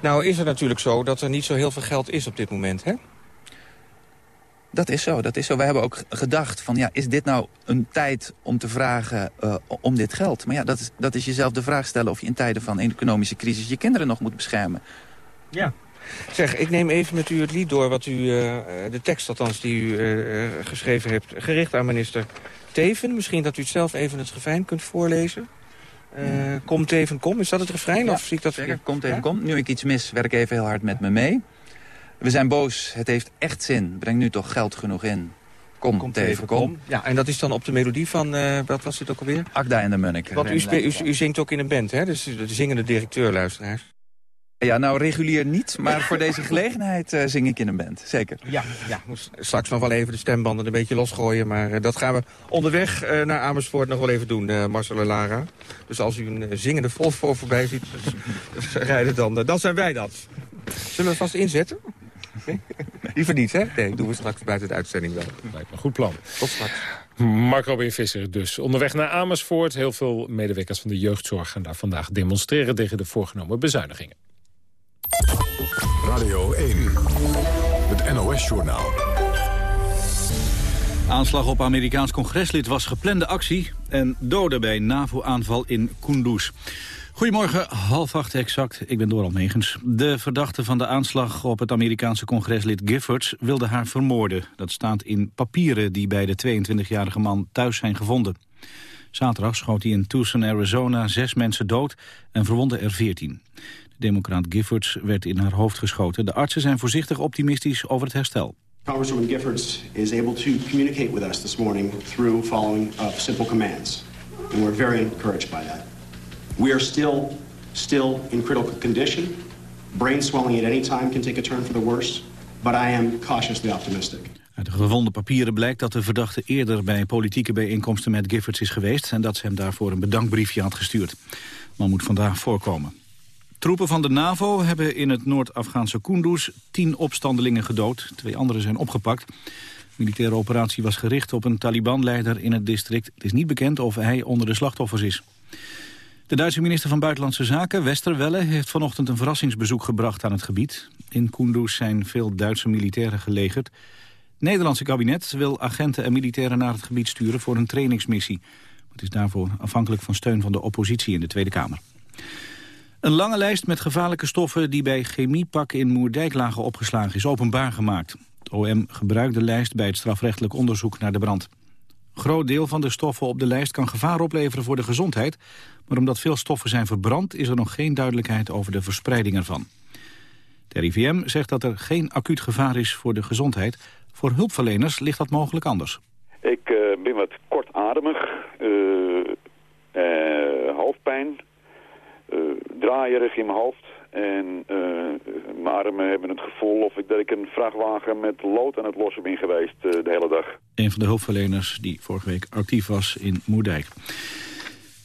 Nou is het natuurlijk zo dat er niet zo heel veel geld is op dit moment, hè? Dat is zo, dat is zo. Wij hebben ook gedacht van, ja, is dit nou een tijd om te vragen uh, om dit geld? Maar ja, dat is, dat is jezelf de vraag stellen of je in tijden van economische crisis je kinderen nog moet beschermen. Ja. Zeg, ik neem even met u het lied door wat u, uh, de tekst althans die u uh, geschreven hebt, gericht aan minister Teven. Misschien dat u het zelf even het refrein kunt voorlezen. Uh, kom Teven, kom. Is dat het refrein? Ja, of zie ik dat zeker. Kom Teven, kom. Nu ik iets mis, werk even heel hard met me mee. We zijn boos, het heeft echt zin. Breng nu toch geld genoeg in. Kom, kom Teven, kom. Ja, en dat is dan op de melodie van, uh, wat was dit ook alweer? Akda en de Munnik. Want u, u, u, zingt ook in een band, hè? Dus de zingende directeur, luisteraars. Ja, nou regulier niet, maar voor deze gelegenheid uh, zing ik in een band, zeker. Ja, ja, moest straks nog wel even de stembanden een beetje losgooien... maar uh, dat gaan we onderweg uh, naar Amersfoort nog wel even doen, Marcel en Lara. Dus als u een zingende Volvo voorbij ziet dus, rijden, dan, dan zijn wij dat. Zullen we vast inzetten? Nee? Liever niet, hè? Nee, doen we straks buiten de uitzending wel. Lijkt me een goed plan. Tot straks. Mark Robin Visser dus. Onderweg naar Amersfoort. Heel veel medewerkers van de jeugdzorg gaan daar vandaag demonstreren... tegen de voorgenomen bezuinigingen. Radio 1, het NOS-journaal. Aanslag op Amerikaans congreslid was geplande actie... en doden bij NAVO-aanval in Kunduz. Goedemorgen, half acht exact. Ik ben Doral Megens. De verdachte van de aanslag op het Amerikaanse congreslid Giffords wilde haar vermoorden. Dat staat in papieren die bij de 22-jarige man thuis zijn gevonden. Zaterdag schoot hij in Tucson, Arizona zes mensen dood en verwondde er veertien. De democraat Giffords werd in haar hoofd geschoten. De artsen zijn voorzichtig optimistisch over het herstel. Congresswoman Giffords is able to communicate with us this morning through following up simple commands. And we're very encouraged by that. We are still, still in critical condition. Brain swelling at any time can take a turn for the worse. But I am cautiously optimistic. Uit de gevonden papieren blijkt dat de verdachte eerder bij politieke bijeenkomsten met Giffords is geweest... en dat ze hem daarvoor een bedankbriefje had gestuurd. Man moet vandaag voorkomen. Troepen van de NAVO hebben in het Noord-Afghaanse Kunduz tien opstandelingen gedood. Twee anderen zijn opgepakt. De militaire operatie was gericht op een Taliban-leider in het district. Het is niet bekend of hij onder de slachtoffers is. De Duitse minister van Buitenlandse Zaken, Westerwelle, heeft vanochtend een verrassingsbezoek gebracht aan het gebied. In Kunduz zijn veel Duitse militairen gelegerd. Het Nederlandse kabinet wil agenten en militairen naar het gebied sturen voor een trainingsmissie. Het is daarvoor afhankelijk van steun van de oppositie in de Tweede Kamer. Een lange lijst met gevaarlijke stoffen die bij chemiepak in Moerdijk lagen opgeslagen is openbaar gemaakt. Het OM gebruikt de lijst bij het strafrechtelijk onderzoek naar de brand. Groot deel van de stoffen op de lijst kan gevaar opleveren voor de gezondheid, maar omdat veel stoffen zijn verbrand is er nog geen duidelijkheid over de verspreiding ervan. De RIVM zegt dat er geen acuut gevaar is voor de gezondheid. Voor hulpverleners ligt dat mogelijk anders. Ik uh, ben wat kortademig, uh, uh, hoofdpijn, uh, draaierig in mijn hoofd. En uh, mijn armen hebben het gevoel of ik, dat ik een vrachtwagen met lood aan het lossen ben geweest uh, de hele dag. Een van de hulpverleners die vorige week actief was in Moerdijk.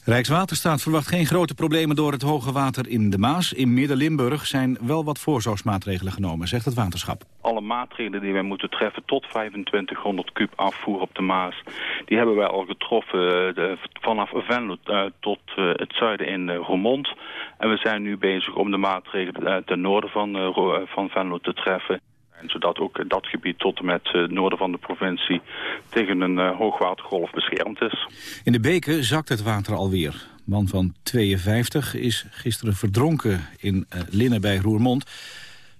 Rijkswaterstaat verwacht geen grote problemen door het hoge water in de Maas. In Midden-Limburg zijn wel wat voorzorgsmaatregelen genomen, zegt het waterschap. Alle maatregelen die wij moeten treffen tot 2500 kub afvoer op de Maas... die hebben wij al getroffen de, vanaf Venlo uh, tot uh, het zuiden in uh, Roermond. En we zijn nu bezig om de maatregelen ten noorden van, van Venlo te treffen. En zodat ook dat gebied tot en met het noorden van de provincie tegen een uh, hoogwatergolf beschermd is. In de beken zakt het water alweer. Man van 52 is gisteren verdronken in uh, Linnen bij Roermond.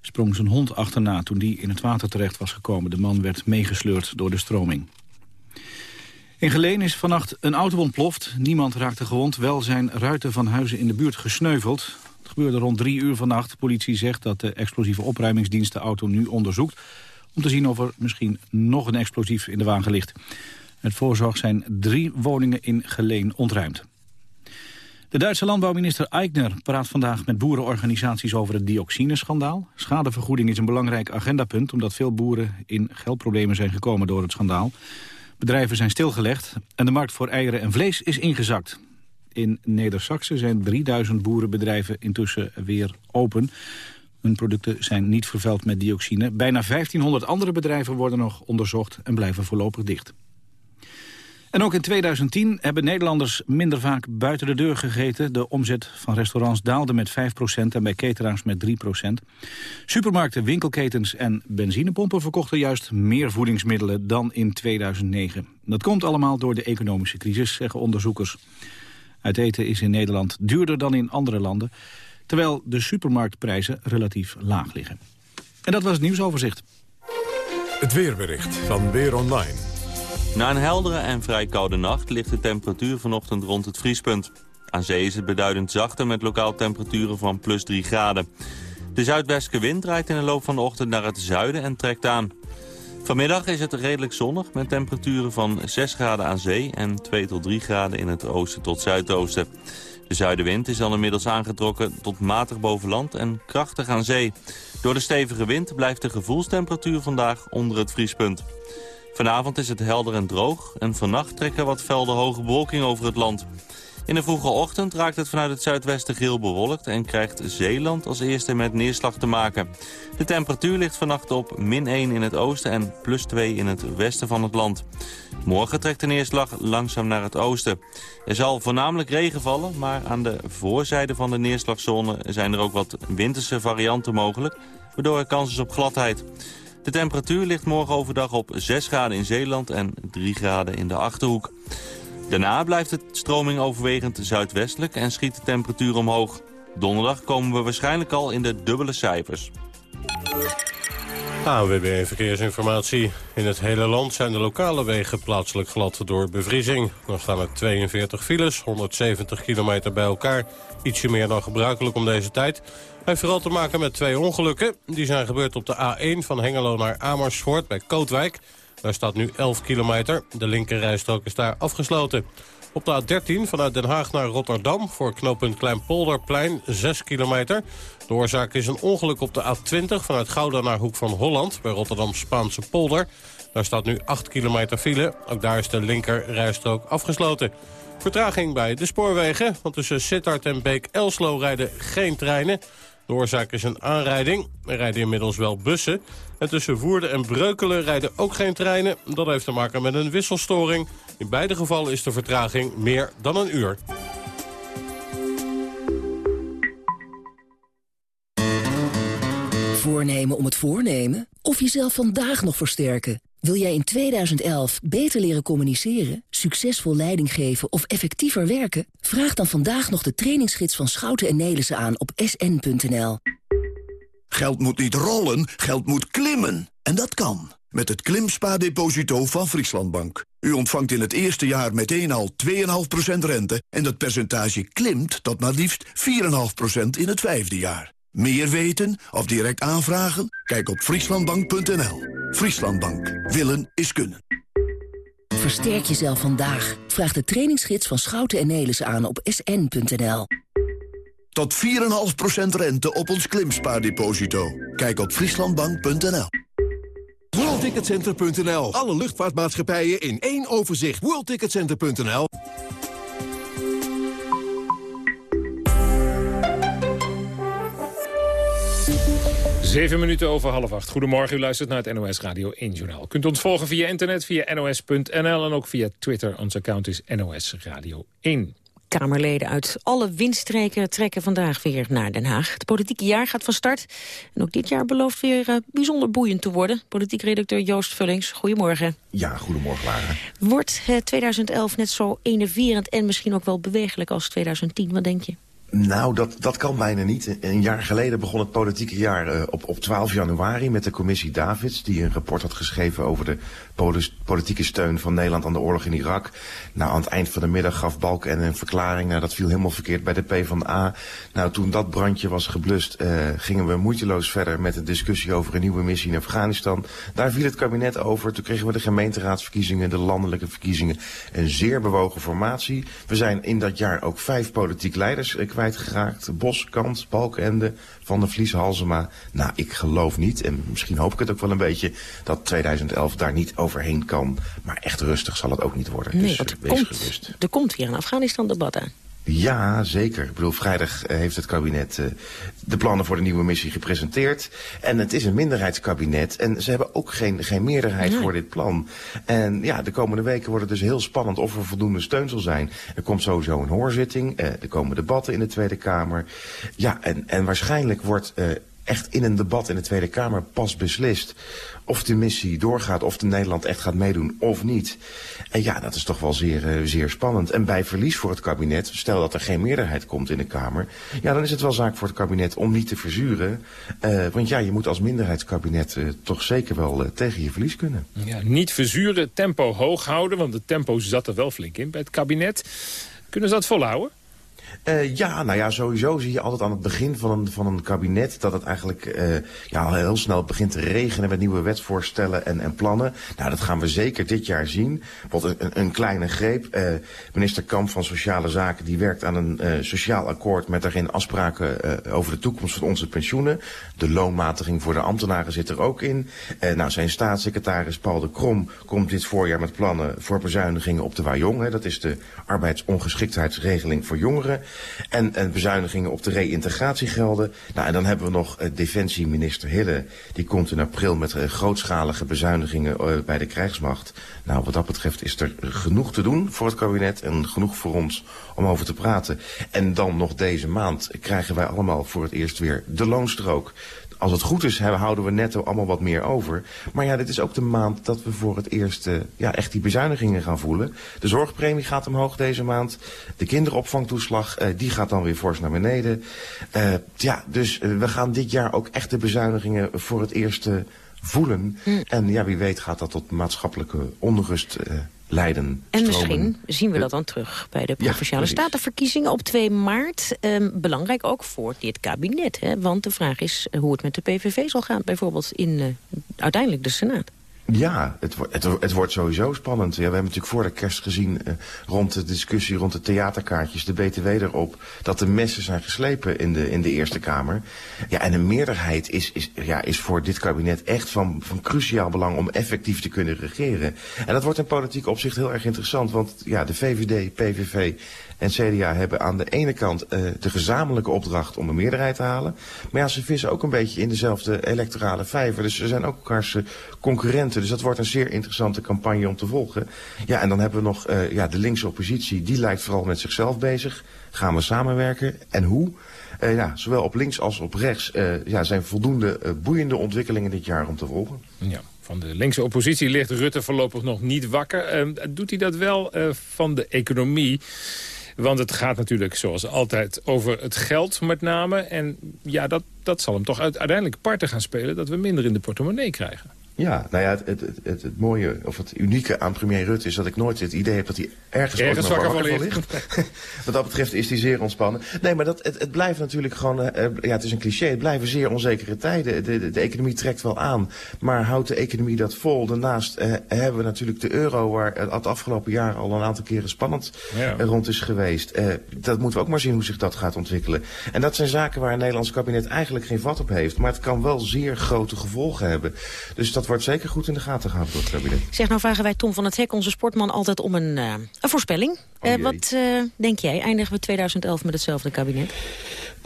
Sprong zijn hond achterna toen die in het water terecht was gekomen. De man werd meegesleurd door de stroming. In Geleen is vannacht een auto ontploft. Niemand raakte gewond, wel zijn ruiten van huizen in de buurt gesneuveld gebeurde rond drie uur vannacht. De politie zegt dat de explosieve opruimingsdienst de auto nu onderzoekt... om te zien of er misschien nog een explosief in de wagen ligt. Het voorzorg zijn drie woningen in Geleen ontruimd. De Duitse landbouwminister Eichner praat vandaag met boerenorganisaties over het dioxineschandaal. Schadevergoeding is een belangrijk agendapunt omdat veel boeren in geldproblemen zijn gekomen door het schandaal. Bedrijven zijn stilgelegd en de markt voor eieren en vlees is ingezakt. In Neder-Saxe zijn 3000 boerenbedrijven intussen weer open. Hun producten zijn niet vervuild met dioxine. Bijna 1500 andere bedrijven worden nog onderzocht en blijven voorlopig dicht. En ook in 2010 hebben Nederlanders minder vaak buiten de deur gegeten. De omzet van restaurants daalde met 5% en bij cateraars met 3% Supermarkten, winkelketens en benzinepompen verkochten juist meer voedingsmiddelen dan in 2009. Dat komt allemaal door de economische crisis, zeggen onderzoekers. Uit eten is in Nederland duurder dan in andere landen... terwijl de supermarktprijzen relatief laag liggen. En dat was het nieuwsoverzicht. Het weerbericht van Weer Online. Na een heldere en vrij koude nacht ligt de temperatuur vanochtend rond het vriespunt. Aan zee is het beduidend zachter met lokaal temperaturen van plus 3 graden. De zuidwestelijke wind draait in de loop van de ochtend naar het zuiden en trekt aan. Vanmiddag is het redelijk zonnig met temperaturen van 6 graden aan zee... en 2 tot 3 graden in het oosten tot zuidoosten. De zuidenwind is al inmiddels aangetrokken tot matig boven land en krachtig aan zee. Door de stevige wind blijft de gevoelstemperatuur vandaag onder het vriespunt. Vanavond is het helder en droog en vannacht trekken wat velden hoge bewolking over het land. In de vroege ochtend raakt het vanuit het zuidwesten geel bewolkt... en krijgt Zeeland als eerste met neerslag te maken. De temperatuur ligt vannacht op min 1 in het oosten en plus 2 in het westen van het land. Morgen trekt de neerslag langzaam naar het oosten. Er zal voornamelijk regen vallen, maar aan de voorzijde van de neerslagzone... zijn er ook wat winterse varianten mogelijk, waardoor er kans is op gladheid. De temperatuur ligt morgen overdag op 6 graden in Zeeland en 3 graden in de Achterhoek. Daarna blijft de stroming overwegend zuidwestelijk en schiet de temperatuur omhoog. Donderdag komen we waarschijnlijk al in de dubbele cijfers. ANWB Verkeersinformatie. In het hele land zijn de lokale wegen plaatselijk glad door bevriezing. Dan staan er 42 files, 170 kilometer bij elkaar. Ietsje meer dan gebruikelijk om deze tijd. Heeft vooral te maken met twee ongelukken. Die zijn gebeurd op de A1 van Hengelo naar Amersfoort bij Kootwijk. Daar staat nu 11 kilometer. De linkerrijstrook is daar afgesloten. Op de A13 vanuit Den Haag naar Rotterdam voor knooppunt Kleinpolderplein 6 kilometer. De oorzaak is een ongeluk op de A20 vanuit Gouda naar Hoek van Holland bij Rotterdam Spaanse polder. Daar staat nu 8 kilometer file. Ook daar is de linkerrijstrook afgesloten. Vertraging bij de spoorwegen, want tussen Sittard en Beek-Elslo rijden geen treinen. De oorzaak is een aanrijding. Er rijden inmiddels wel bussen. En tussen Woerden en Breukelen rijden ook geen treinen. Dat heeft te maken met een wisselstoring. In beide gevallen is de vertraging meer dan een uur. Voornemen om het voornemen? Of jezelf vandaag nog versterken? Wil jij in 2011 beter leren communiceren, succesvol leiding geven of effectiever werken? Vraag dan vandaag nog de trainingsgids van Schouten en Nelissen aan op sn.nl. Geld moet niet rollen, geld moet klimmen. En dat kan. Met het Klimspa-deposito van Frieslandbank. U ontvangt in het eerste jaar meteen al 2,5% rente... en dat percentage klimt tot maar liefst 4,5% in het vijfde jaar. Meer weten of direct aanvragen? Kijk op frieslandbank.nl. Frieslandbank. Willen is kunnen. Versterk jezelf vandaag. Vraag de trainingsgids van Schouten en Nelissen aan op sn.nl. Tot 4,5% rente op ons klimspaardeposito. Kijk op frieslandbank.nl. WorldTicketCenter.nl. Alle luchtvaartmaatschappijen in één overzicht. WorldTicketCenter.nl. Zeven minuten over half acht. Goedemorgen, u luistert naar het NOS Radio 1 Journaal. U kunt ons volgen via internet, via nos.nl en ook via Twitter. Ons account is NOS Radio 1. Kamerleden uit alle windstreken trekken vandaag weer naar Den Haag. Het politieke jaar gaat van start. En ook dit jaar belooft weer uh, bijzonder boeiend te worden. Politiek redacteur Joost Vullings, goedemorgen. Ja, goedemorgen Lara. Wordt uh, 2011 net zo enerverend en misschien ook wel bewegelijk als 2010? Wat denk je? Nou, dat, dat kan bijna niet. Een jaar geleden begon het politieke jaar uh, op, op 12 januari met de commissie Davids... die een rapport had geschreven over de politieke steun van Nederland aan de oorlog in Irak. Nou, aan het eind van de middag gaf Balken een verklaring. Nou, dat viel helemaal verkeerd bij de PvdA. Nou, toen dat brandje was geblust, uh, gingen we moeiteloos verder met een discussie over een nieuwe missie in Afghanistan. Daar viel het kabinet over. Toen kregen we de gemeenteraadsverkiezingen, de landelijke verkiezingen. Een zeer bewogen formatie. We zijn in dat jaar ook vijf politiek leiders uh, kwijtgeraakt. Bos, Kant, Balkenende, Van der Vlies, Halsema. Nou, ik geloof niet, en misschien hoop ik het ook wel een beetje, dat 2011 daar niet overheen kan. Maar echt rustig zal het ook niet worden. Nee, dus er, wees komt, gerust. er komt weer een Afghanistan-debat aan. Ja, zeker. Ik bedoel, vrijdag uh, heeft het kabinet uh, de plannen voor de nieuwe missie gepresenteerd. En het is een minderheidskabinet. En ze hebben ook geen, geen meerderheid Nee. voor dit plan. En ja, de komende weken wordt het dus heel spannend of er voldoende steun zal zijn. Er komt sowieso een hoorzitting. Uh, er komen debatten in de Tweede Kamer. Ja, en, en waarschijnlijk wordt uh, echt in een debat in de Tweede Kamer pas beslist of de missie doorgaat, of de Nederland echt gaat meedoen of niet. En ja, dat is toch wel zeer, uh, zeer spannend. En bij verlies voor het kabinet, stel dat er geen meerderheid komt in de Kamer... ja, dan is het wel zaak voor het kabinet om niet te verzuren. Uh, want ja, je moet als minderheidskabinet uh, toch zeker wel tegen je verlies kunnen. Ja, niet verzuren, tempo hoog houden, want het tempo zat er wel flink in bij het kabinet. Kunnen ze dat volhouden? Uh, ja, nou ja, sowieso zie je altijd aan het begin van een, van een kabinet... dat het eigenlijk uh, ja, heel snel begint te regenen met nieuwe wetsvoorstellen en, en plannen. Nou, dat gaan we zeker dit jaar zien. Wat een, een kleine greep. Uh, minister Kamp van Sociale Zaken die werkt aan een sociaal akkoord... met daarin afspraken over de toekomst van onze pensioenen. De loonmatiging voor de ambtenaren zit er ook in. nou, zijn staatssecretaris Paul de Krom komt dit voorjaar met plannen... voor bezuinigingen op de Wajong. Hè. Dat is de arbeidsongeschiktheidsregeling voor jongeren. En, en bezuinigingen op de reïntegratiegelden. Nou, en dan hebben we nog uh, defensieminister Hille. Die komt in april met uh, grootschalige bezuinigingen uh, bij de krijgsmacht. Nou, wat dat betreft is er genoeg te doen voor het kabinet. En genoeg voor ons om over te praten. En dan nog deze maand krijgen wij allemaal voor het eerst weer de loonstrook als het goed is, houden we netto allemaal wat meer over. Maar ja, dit is ook de maand dat we voor het eerst uh, ja, echt die bezuinigingen gaan voelen. De zorgpremie gaat omhoog deze maand. De kinderopvangtoeslag, uh, die gaat dan weer fors naar beneden. Uh, ja, dus we gaan dit jaar ook echt de bezuinigingen voor het eerst voelen. Mm. En ja, wie weet gaat dat tot maatschappelijke onrust leiden. En misschien zien we dat dan terug bij de Provinciale ja, Statenverkiezingen op 2 maart. Um, belangrijk ook voor dit kabinet. Hè? Want de vraag is hoe het met de PVV zal gaan. Bijvoorbeeld in uh, uiteindelijk de Senaat. Ja, het, het, het, wordt sowieso spannend. Ja, we hebben natuurlijk voor de kerst gezien uh, rond de discussie rond de theaterkaartjes, de BTW erop, dat de messen zijn geslepen in de, in de Eerste Kamer. Ja, en een meerderheid is, is, ja, is voor dit kabinet echt van, van cruciaal belang om effectief te kunnen regeren. En dat wordt in politiek opzicht heel erg interessant, want ja, de VVD, PVV en CDA hebben aan de ene kant uh, de gezamenlijke opdracht om een meerderheid te halen. Maar ja, ze vissen ook een beetje in dezelfde electorale vijver. Dus ze zijn ook elkaars uh, concurrenten. Dus dat wordt een zeer interessante campagne om te volgen. Ja, en dan hebben we nog uh, ja, de linkse oppositie. Die lijkt vooral met zichzelf bezig. Gaan we samenwerken? En hoe? Ja, zowel op links als op rechts ja, zijn voldoende boeiende ontwikkelingen dit jaar om te volgen. Ja. Van de linkse oppositie ligt Rutte voorlopig nog niet wakker. Uh, doet hij dat wel van de economie? Want het gaat natuurlijk zoals altijd over het geld met name. En ja, dat, dat zal hem toch uiteindelijk parten gaan spelen... dat we minder in de portemonnee krijgen. Ja, nou ja, het, het, het, het, mooie of het unieke aan premier Rutte is dat ik nooit het idee heb dat hij ergens, ergens wakker van ligt. Wat dat betreft is hij zeer ontspannen. Nee, maar dat, het, het blijft natuurlijk gewoon, uh, ja het is een cliché, het blijven zeer onzekere tijden. De, de, de, economie trekt wel aan, maar houdt de economie dat vol? Daarnaast uh, hebben we natuurlijk de euro waar het afgelopen jaar al een aantal keren spannend ja. rond is geweest. Uh, dat moeten we ook maar zien hoe zich dat gaat ontwikkelen. En dat zijn zaken waar een Nederlands kabinet eigenlijk geen vat op heeft. Maar het kan wel zeer grote gevolgen hebben. Dus dat wordt zeker goed in de gaten gehouden door het kabinet. Zeg, nou vragen wij Tom van het Hek, onze sportman, altijd om een, uh, een voorspelling. Oh, uh, wat uh, denk jij? Eindigen we 2011 met hetzelfde kabinet?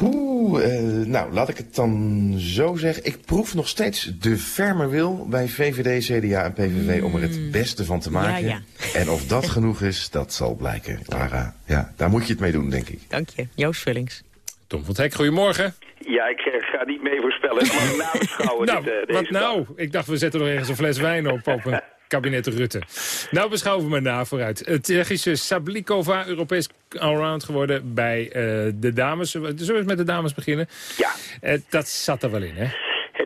Oeh, nou, laat ik het dan zo zeggen. Ik proef nog steeds de ferme wil bij VVD, CDA en PVV mm. om er het mm. beste van te maken. Ja, ja. En of dat genoeg is, dat zal blijken. Clara, ja, daar moet je het mee doen, denk ik. Dank je. Joost Vullings. Tom van het Hek, goedemorgen. Ja, ik ga niet mee voorspellen. Mag nabeschouwen. nou, dit, uh, wat nou? Ik dacht, we zetten nog ergens een fles wijn op op een kabinet Rutte. Nou, beschouwen we maar na vooruit. Het Tsjechische Sablikova, Europees allround geworden bij uh, de dames. Zullen we eens met de dames beginnen? Ja. Uh, dat zat er wel in, hè?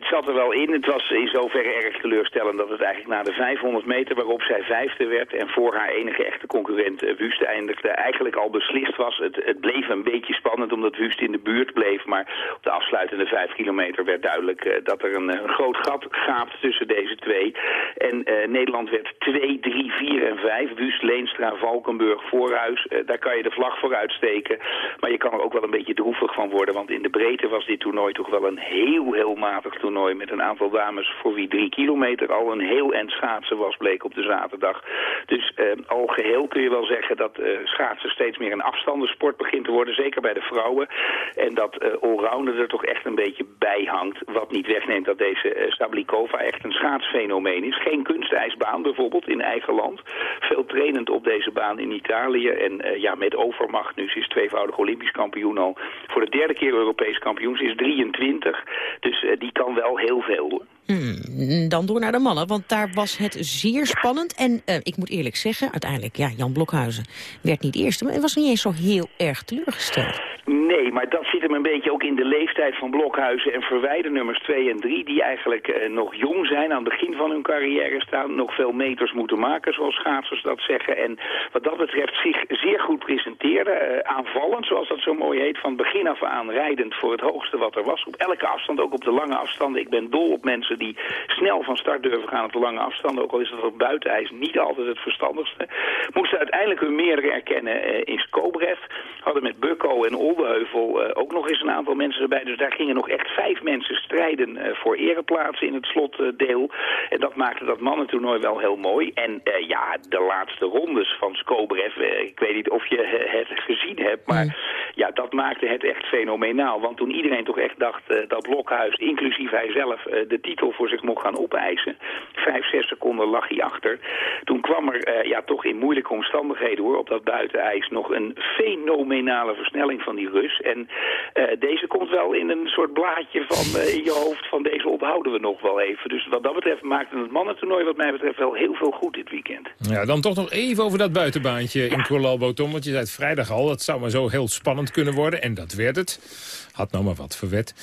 Zat er wel in. Het was in zoverre erg teleurstellend dat het eigenlijk na de 500 meter waarop zij vijfde werd en voor haar enige echte concurrent uh, Wust eindigde eigenlijk al beslist was. Het, het bleef een beetje spannend omdat Wust in de buurt bleef, maar op de afsluitende 5 kilometer werd duidelijk uh, dat er een, een, groot gat gaapt tussen deze twee. En Nederland werd 2, 3, 4 en 5. Wust, Leenstra, Valkenburg, Voorhuis. daar kan je de vlag voor uitsteken. Maar je kan er ook wel een beetje droevig van worden, want in de breedte was dit toernooi toch wel een heel, heel matig toernooi met een aantal dames voor wie drie kilometer al een heel end schaatsen was, bleek op de zaterdag. Dus uh, al geheel kun je wel zeggen dat uh, schaatsen steeds meer een afstandensport begint te worden, zeker bij de vrouwen. En dat uh, allrounder er toch echt een beetje bij hangt, wat niet wegneemt dat deze uh, Stablikova echt een schaatsfenomeen is. Geen kunstijsbaan bijvoorbeeld in eigen land. Veel trainend op deze baan in Italië en uh, ja, met overmacht nu. Ze is tweevoudig Olympisch kampioen al. Voor de derde keer Europees kampioen. Ze is 23, dus die kan wel heel veel. Hmm, dan door naar de mannen, want daar was het zeer spannend. En uh, ik moet eerlijk zeggen, uiteindelijk, ja, Jan Blokhuizen werd niet eerste... maar hij was niet eens zo heel erg teleurgesteld. Nee, maar dat zit hem een beetje ook in de leeftijd van Blokhuizen en Verwijder nummers 2 en 3... die eigenlijk uh, nog jong zijn, aan het begin van hun carrière staan... nog veel meters moeten maken, zoals schaatsers dat zeggen. En wat dat betreft zich zeer goed presenteerden. Uh, aanvallend, zoals dat zo mooi heet, van begin af aan rijdend voor het hoogste wat er was. Op elke afstand, ook op de lange afstanden. Ik ben dol op mensen die snel van start durven gaan op de lange afstanden. Ook al is dat op buitenijs niet altijd het verstandigste. Moesten uiteindelijk hun meerdere erkennen uh, in Skobrev. Hadden met Bukko en Oldeheuvel uh, ook nog eens een aantal mensen erbij. Dus daar gingen nog echt vijf mensen strijden uh, voor ereplaatsen in het slotdeel. en dat maakte dat mannentoernooi wel heel mooi. En ja, de laatste rondes van Skobrev. ik weet niet of je het gezien hebt. Maar ja, dat maakte het echt fenomenaal. Want toen iedereen toch echt dacht dat Blokhuis, inclusief hij zelf, de titel voor zich mocht gaan opeisen. Vijf, zes seconden lag hij achter. Toen kwam er uh, ja, toch in moeilijke omstandigheden hoor, op dat buitenijs nog een fenomenale versnelling van die Rus. En uh, deze komt wel in een soort blaadje van uh, in je hoofd van deze onthouden we nog wel even. Dus wat dat betreft maakte het mannentoernooi wat mij betreft wel heel veel goed dit weekend. Ja, dan toch nog even over dat buitenbaantje in Colalbo, Tom. Want je zei het vrijdag al, dat zou maar zo heel spannend kunnen worden. En dat werd het. Had nou maar wat verwet.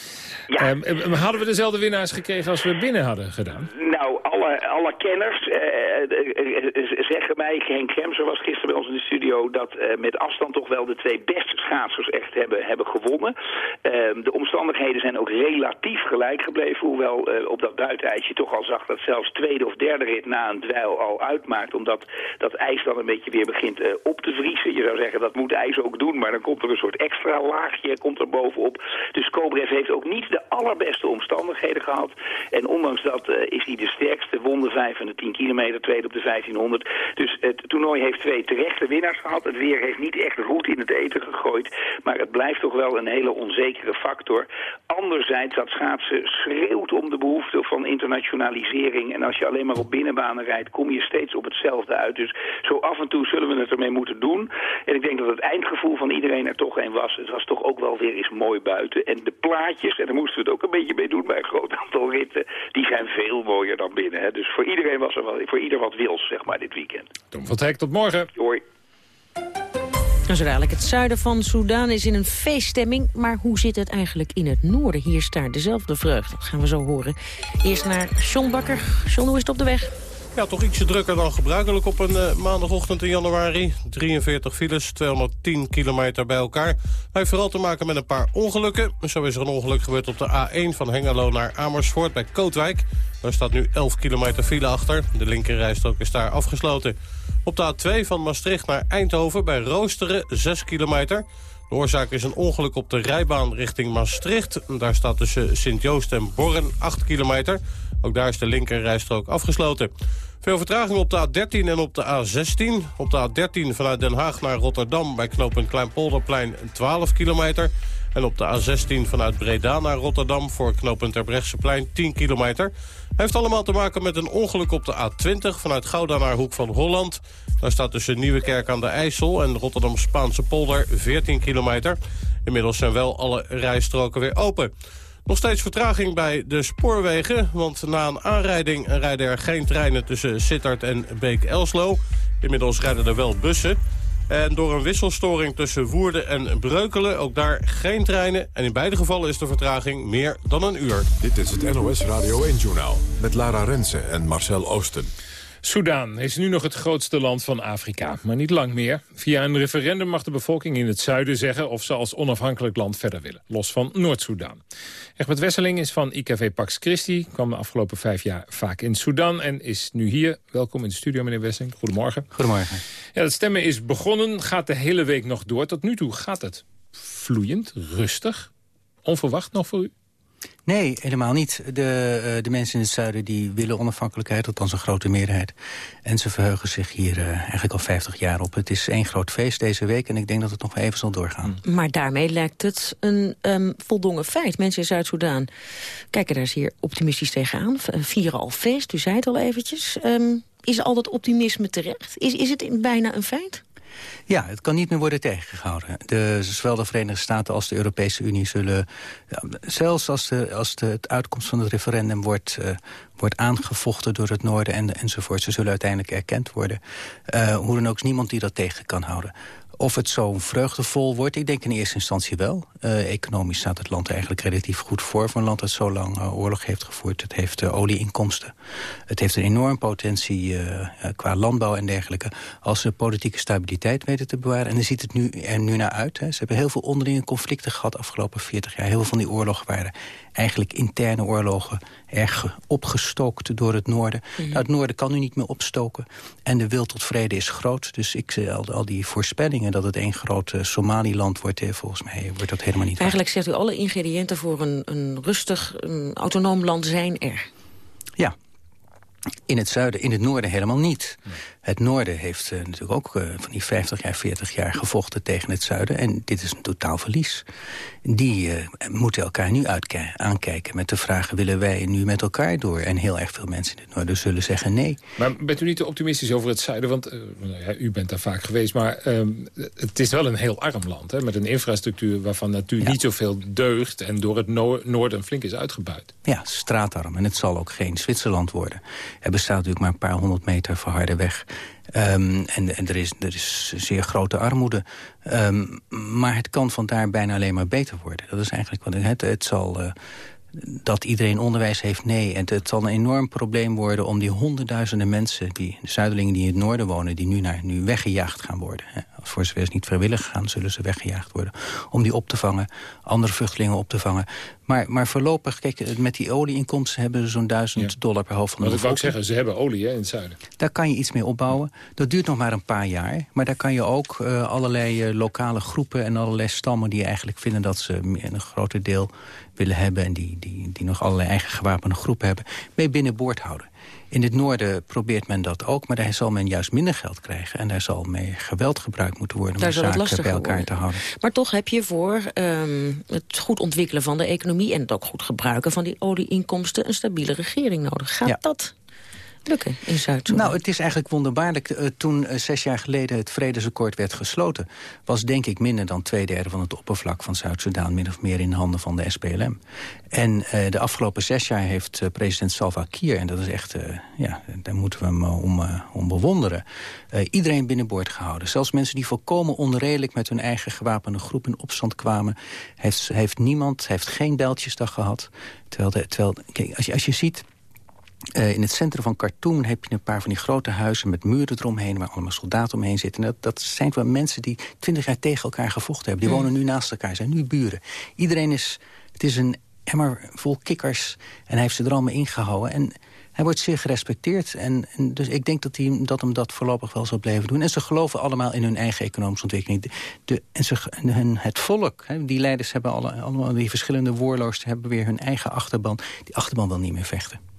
Ja. Um, hadden we dezelfde winnaars gekregen als we binnen hadden gedaan? Nou, alle, alle kenners uh, zeggen mij, Henk Gemser was gisteren bij ons in de studio, dat met afstand toch wel de twee beste schaatsers echt hebben, hebben gewonnen. Uh, de omstandigheden zijn ook relatief gelijk gebleven, hoewel op dat buitenijsje toch al zag dat zelfs tweede of derde rit na een dweil al uitmaakt, omdat dat ijs dan een beetje weer begint op te vriezen. Je zou zeggen, dat moet ijs ook doen, maar dan komt er een soort extra laagje komt er bovenop. Dus Kobrev heeft ook niet de allerbeste omstandigheden gehad. En ondanks dat uh, is hij de sterkste, won de 5 en de 10 kilometer, tweede op de 1500. Dus het toernooi heeft twee terechte winnaars gehad. Het weer heeft niet echt roet in het eten gegooid. Maar het blijft toch wel een hele onzekere factor. Anderzijds, dat schaatsen schreeuwt om de behoefte van internationalisering. En als je alleen maar op binnenbanen rijdt, kom je steeds op hetzelfde uit. Dus zo af en toe zullen we het ermee moeten doen. En ik denk dat het eindgevoel van iedereen er toch een was. Het was toch ook wel weer eens mooi buiten. En de plaatjes, en daar moesten we het ook een beetje mee doen bij een groot aantal ritten, die zijn veel mooier dan binnen. Hè. Dus voor iedereen was er wel, voor ieder wat wils, zeg maar, dit weekend. Tom van Hek, tot morgen. Hoi. Zo dadelijk. Het zuiden van Soedan is in een feeststemming. Maar hoe zit het eigenlijk in het noorden? Hier staat dezelfde vreugde. Dat gaan we zo horen. Eerst naar John Bakker. John, hoe is het op de weg? Ja, toch ietsje drukker dan gebruikelijk op een uh, maandagochtend in januari. 43 files, 210 kilometer bij elkaar. Hij heeft vooral te maken met een paar ongelukken. Zo is er een ongeluk gebeurd op de A1 van Hengelo naar Amersfoort bij Kootwijk. Daar staat nu 11 kilometer file achter. De linkerrijstrook is daar afgesloten. Op de A2 van Maastricht naar Eindhoven bij Roosteren 6 kilometer. De oorzaak is een ongeluk op de rijbaan richting Maastricht. Daar staat tussen Sint-Joost en Borren 8 kilometer. Ook daar is de linkerrijstrook afgesloten. Veel vertraging op de A13 en op de A16. Op de A13 vanuit Den Haag naar Rotterdam bij knooppunt Kleinpolderplein 12 kilometer. En op de A16 vanuit Breda naar Rotterdam voor knooppunt Terbrechtseplein 10 kilometer. Heeft allemaal te maken met een ongeluk op de A20 vanuit Gouda naar Hoek van Holland. Daar staat tussen Nieuwekerk aan de IJssel en Rotterdam Spaanse polder 14 kilometer. Inmiddels zijn wel alle rijstroken weer open. Nog steeds vertraging bij de spoorwegen, want na een aanrijding rijden er geen treinen tussen Sittard en Beek-Elslo. Inmiddels rijden er wel bussen. En door een wisselstoring tussen Woerden en Breukelen ook daar geen treinen. En in beide gevallen is de vertraging meer dan een uur. Dit is het NOS Radio 1-journaal met Lara Rensen en Marcel Oosten. Soudaan is nu nog het grootste land van Afrika, maar niet lang meer. Via een referendum mag de bevolking in het zuiden zeggen... of ze als onafhankelijk land verder willen, los van Noord-Soedan. Egbert Wesseling is van IKV Pax Christi, kwam de afgelopen vijf jaar vaak in Soedan... en is nu hier. Welkom in de studio, meneer Wesseling. Goedemorgen. Goedemorgen. Ja, het stemmen is begonnen, gaat de hele week nog door. Tot nu toe gaat het vloeiend, rustig, onverwacht nog voor u? Nee, helemaal niet. De, uh, de mensen in het zuiden die willen onafhankelijkheid, althans een grote meerderheid. En ze verheugen zich hier uh, eigenlijk al 50 jaar op. Het is één groot feest deze week en ik denk dat het nog even zal doorgaan. Maar daarmee lijkt het een um, voldongen feit. Mensen in Zuid-Soedan kijken daar zeer optimistisch tegenaan. Vieren al feest, u zei het al eventjes. Um, is al dat optimisme terecht? Is, is het bijna een feit? Ja, het kan niet meer worden tegengehouden. De, zowel de Verenigde Staten als de Europese Unie zullen... Zelfs als, de, als de, het uitkomst van het referendum wordt, uh, wordt aangevochten door het noorden en, enzovoort... ze zullen uiteindelijk erkend worden. Uh, hoe dan ook niemand die dat tegen kan houden. Of het zo vreugdevol wordt, ik denk in eerste instantie wel. Uh, economisch staat het land eigenlijk relatief goed voor... voor een land dat zo lang uh, oorlog heeft gevoerd. Het heeft uh, olieinkomsten. Het heeft een enorm potentie qua landbouw en dergelijke... als ze politieke stabiliteit weten te bewaren. En dan ziet het nu, er nu naar uit. Hè. Ze hebben heel veel onderlinge conflicten gehad afgelopen 40 jaar. Heel veel van die oorlogen waren eigenlijk interne oorlogen erg opgestookt door het noorden. Mm -hmm. nou, het noorden kan nu niet meer opstoken. En de wil tot vrede is groot. Dus ik, al, al die voorspellingen dat het één groot uh, Somaliland wordt... Eh, volgens mij wordt dat helemaal niet Eigenlijk waar. zegt u alle ingrediënten voor een, een rustig, een autonoom land zijn er. Ja, in het zuiden, in het noorden helemaal niet. Het noorden heeft uh, natuurlijk ook uh, van die 50 jaar, 40 jaar gevochten tegen het zuiden. En dit is een totaal verlies. Die uh, moeten elkaar nu aankijken met de vraag... willen wij nu met elkaar door? En heel erg veel mensen in het noorden zullen zeggen nee. Maar bent u niet te optimistisch over het zuiden? Want ja, u bent daar vaak geweest. Maar um, het is wel een heel arm land. Hè, met een infrastructuur waarvan natuurlijk ja. niet zoveel deugt... en door het no noorden flink is uitgebuit. Ja, straatarm. En het zal ook geen Zwitserland worden. Er bestaat natuurlijk maar een paar honderd meter verharde weg... Um, en, en er, is, er is zeer grote armoede. Um, maar het kan van daar bijna alleen maar beter worden. Dat is eigenlijk wat het, het zal... Uh, dat iedereen onderwijs heeft, nee. En het zal een enorm probleem worden om die honderdduizenden mensen... Die, de zuidelingen die in het noorden wonen, die nu, naar, nu weggejaagd gaan worden. Hè. Voor zover ze niet vrijwillig gaan, zullen ze weggejaagd worden. Om die op te vangen, andere vluchtelingen op te vangen. Maar, maar voorlopig, kijk, met die olieinkomsten hebben ze zo'n duizend ja. dollar per hoofd van de wil ik zeggen, ze hebben olie hè, in het zuiden. Daar kan je iets mee opbouwen. Dat duurt nog maar een paar jaar. Maar daar kan je ook uh, allerlei uh, lokale groepen en allerlei stammen... die eigenlijk vinden dat ze een groter deel willen hebben... en die, die, die nog allerlei eigen gewapende groepen hebben... mee binnenboord houden. In het noorden probeert men dat ook, maar daar zal men juist minder geld krijgen. En daar zal mee geweld gebruikt moeten worden daar om zaken bij elkaar worden. te houden. Maar toch heb je voor um, het goed ontwikkelen van de economie... en het ook goed gebruiken van die olieinkomsten... een stabiele regering nodig. Gaat ja. dat lukken in zuid Nou, het is eigenlijk wonderbaarlijk. Uh, toen uh, zes jaar geleden het vredesakkoord werd gesloten... was denk ik minder dan twee derde van het oppervlak van Zuid-Soedan... min of meer in handen van de SPLM. En uh, de afgelopen zes jaar heeft president Salva Kiir... en dat is echt, ja, daar moeten we hem om, om bewonderen... iedereen binnenboord gehouden. Zelfs mensen die volkomen onredelijk met hun eigen gewapende groep in opstand kwamen... heeft, heeft niemand, heeft geen beltjesdag gehad. Terwijl, de, terwijl kijk, als, je, als je ziet... Uh, in het centrum van Khartoum heb je een paar van die grote huizen... met muren eromheen, waar allemaal soldaten omheen zitten. En dat, dat zijn wel mensen die twintig jaar tegen elkaar gevochten hebben. Die mm. wonen nu naast elkaar, zijn nu buren. Iedereen is... Het is een emmer vol kikkers en hij heeft ze er allemaal ingehouden. En hij wordt zeer gerespecteerd. En, en, dus ik denk dat, hij, dat hem dat voorlopig wel zal blijven doen. En ze geloven allemaal in hun eigen economische ontwikkeling. De, de, en ze, hun, het volk, hè, die leiders hebben alle, allemaal... die verschillende warlords hebben weer hun eigen achterban. Die achterban wil niet meer vechten.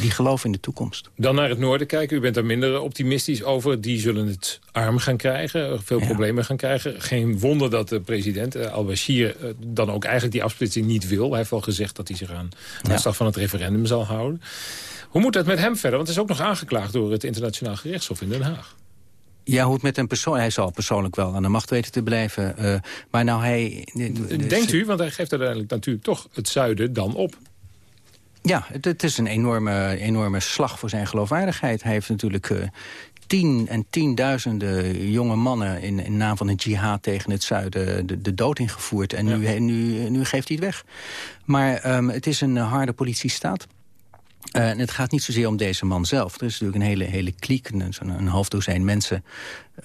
Die geloven in de toekomst. Dan naar het noorden kijken. U bent daar minder optimistisch over. Die zullen het arm gaan krijgen. Veel ja. problemen gaan krijgen. Geen wonder dat de president uh, al-Bashir uh, dan ook eigenlijk die afsplitsing niet wil. Hij heeft al gezegd dat hij zich aan de ja. van het referendum zal houden. Hoe moet het met hem verder? Want hij is ook nog aangeklaagd door het internationaal gerechtshof in Den Haag. Ja, hoe het met hem persoonlijk... Hij zal persoonlijk wel aan de macht weten te blijven. Uh, maar nou hij... Denkt u, want hij geeft uiteindelijk natuurlijk toch het zuiden dan op. Ja, het, het, is een enorme, enorme slag voor zijn geloofwaardigheid. Hij heeft natuurlijk uh, tien en tienduizenden jonge mannen... in, in naam van de jihad tegen het zuiden de, de dood ingevoerd. En ja. nu, nu, nu geeft hij het weg. Maar um, het is een harde politiestaat. Uh, en het gaat niet zozeer om deze man zelf. Er is natuurlijk een hele, hele kliek, een, een half dozijn mensen.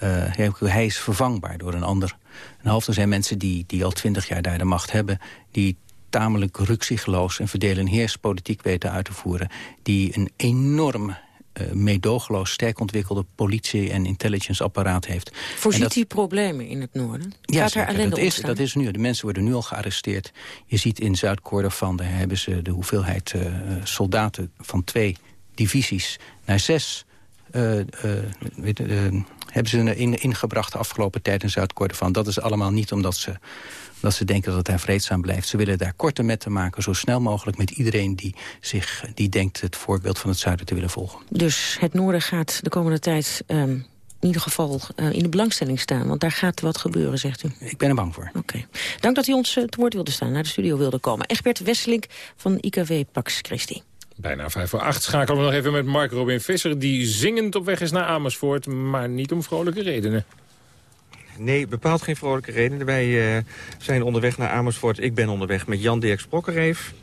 Uh, hij is vervangbaar door een ander. Een half dozijn mensen die, die al twintig jaar daar de macht hebben... die tamelijk ruksigloos en verdelen heerspolitiek weten uit te voeren... die een enorm uh, meedogenloos sterk ontwikkelde politie- en intelligence-apparaat heeft. Voorziet hij problemen in het noorden? Ja, Gaat er dat, is, dat is nu. De mensen worden nu al gearresteerd. Je ziet in Zuid-Kordofan, daar hebben ze de hoeveelheid uh, soldaten van twee divisies naar zes... Uh, weet, hebben ze in, ingebracht de afgelopen tijd in Zuid-Kordofan. Dat is allemaal niet omdat ze, dat ze denken dat het daar vreedzaam blijft. Ze willen daar korte metten maken, zo snel mogelijk met iedereen die, zich, die denkt het voorbeeld van het zuiden te willen volgen. Dus het noorden gaat de komende tijd... Um in ieder geval uh, in de belangstelling staan. Want daar gaat wat gebeuren, zegt u. Ik ben er bang voor. Oké. Dank dat u ons uh, te woord wilde staan, naar de studio wilde komen. Egbert Wesselink van IKW Pax Christi. Bijna vijf voor acht schakelen we nog even met Mark Robin Visser... die zingend op weg is naar Amersfoort, maar niet om vrolijke redenen. Nee, bepaald geen vrolijke redenen. Wij uh, zijn onderweg naar Amersfoort. Ik ben onderweg met Jan Dirk Sprokkereef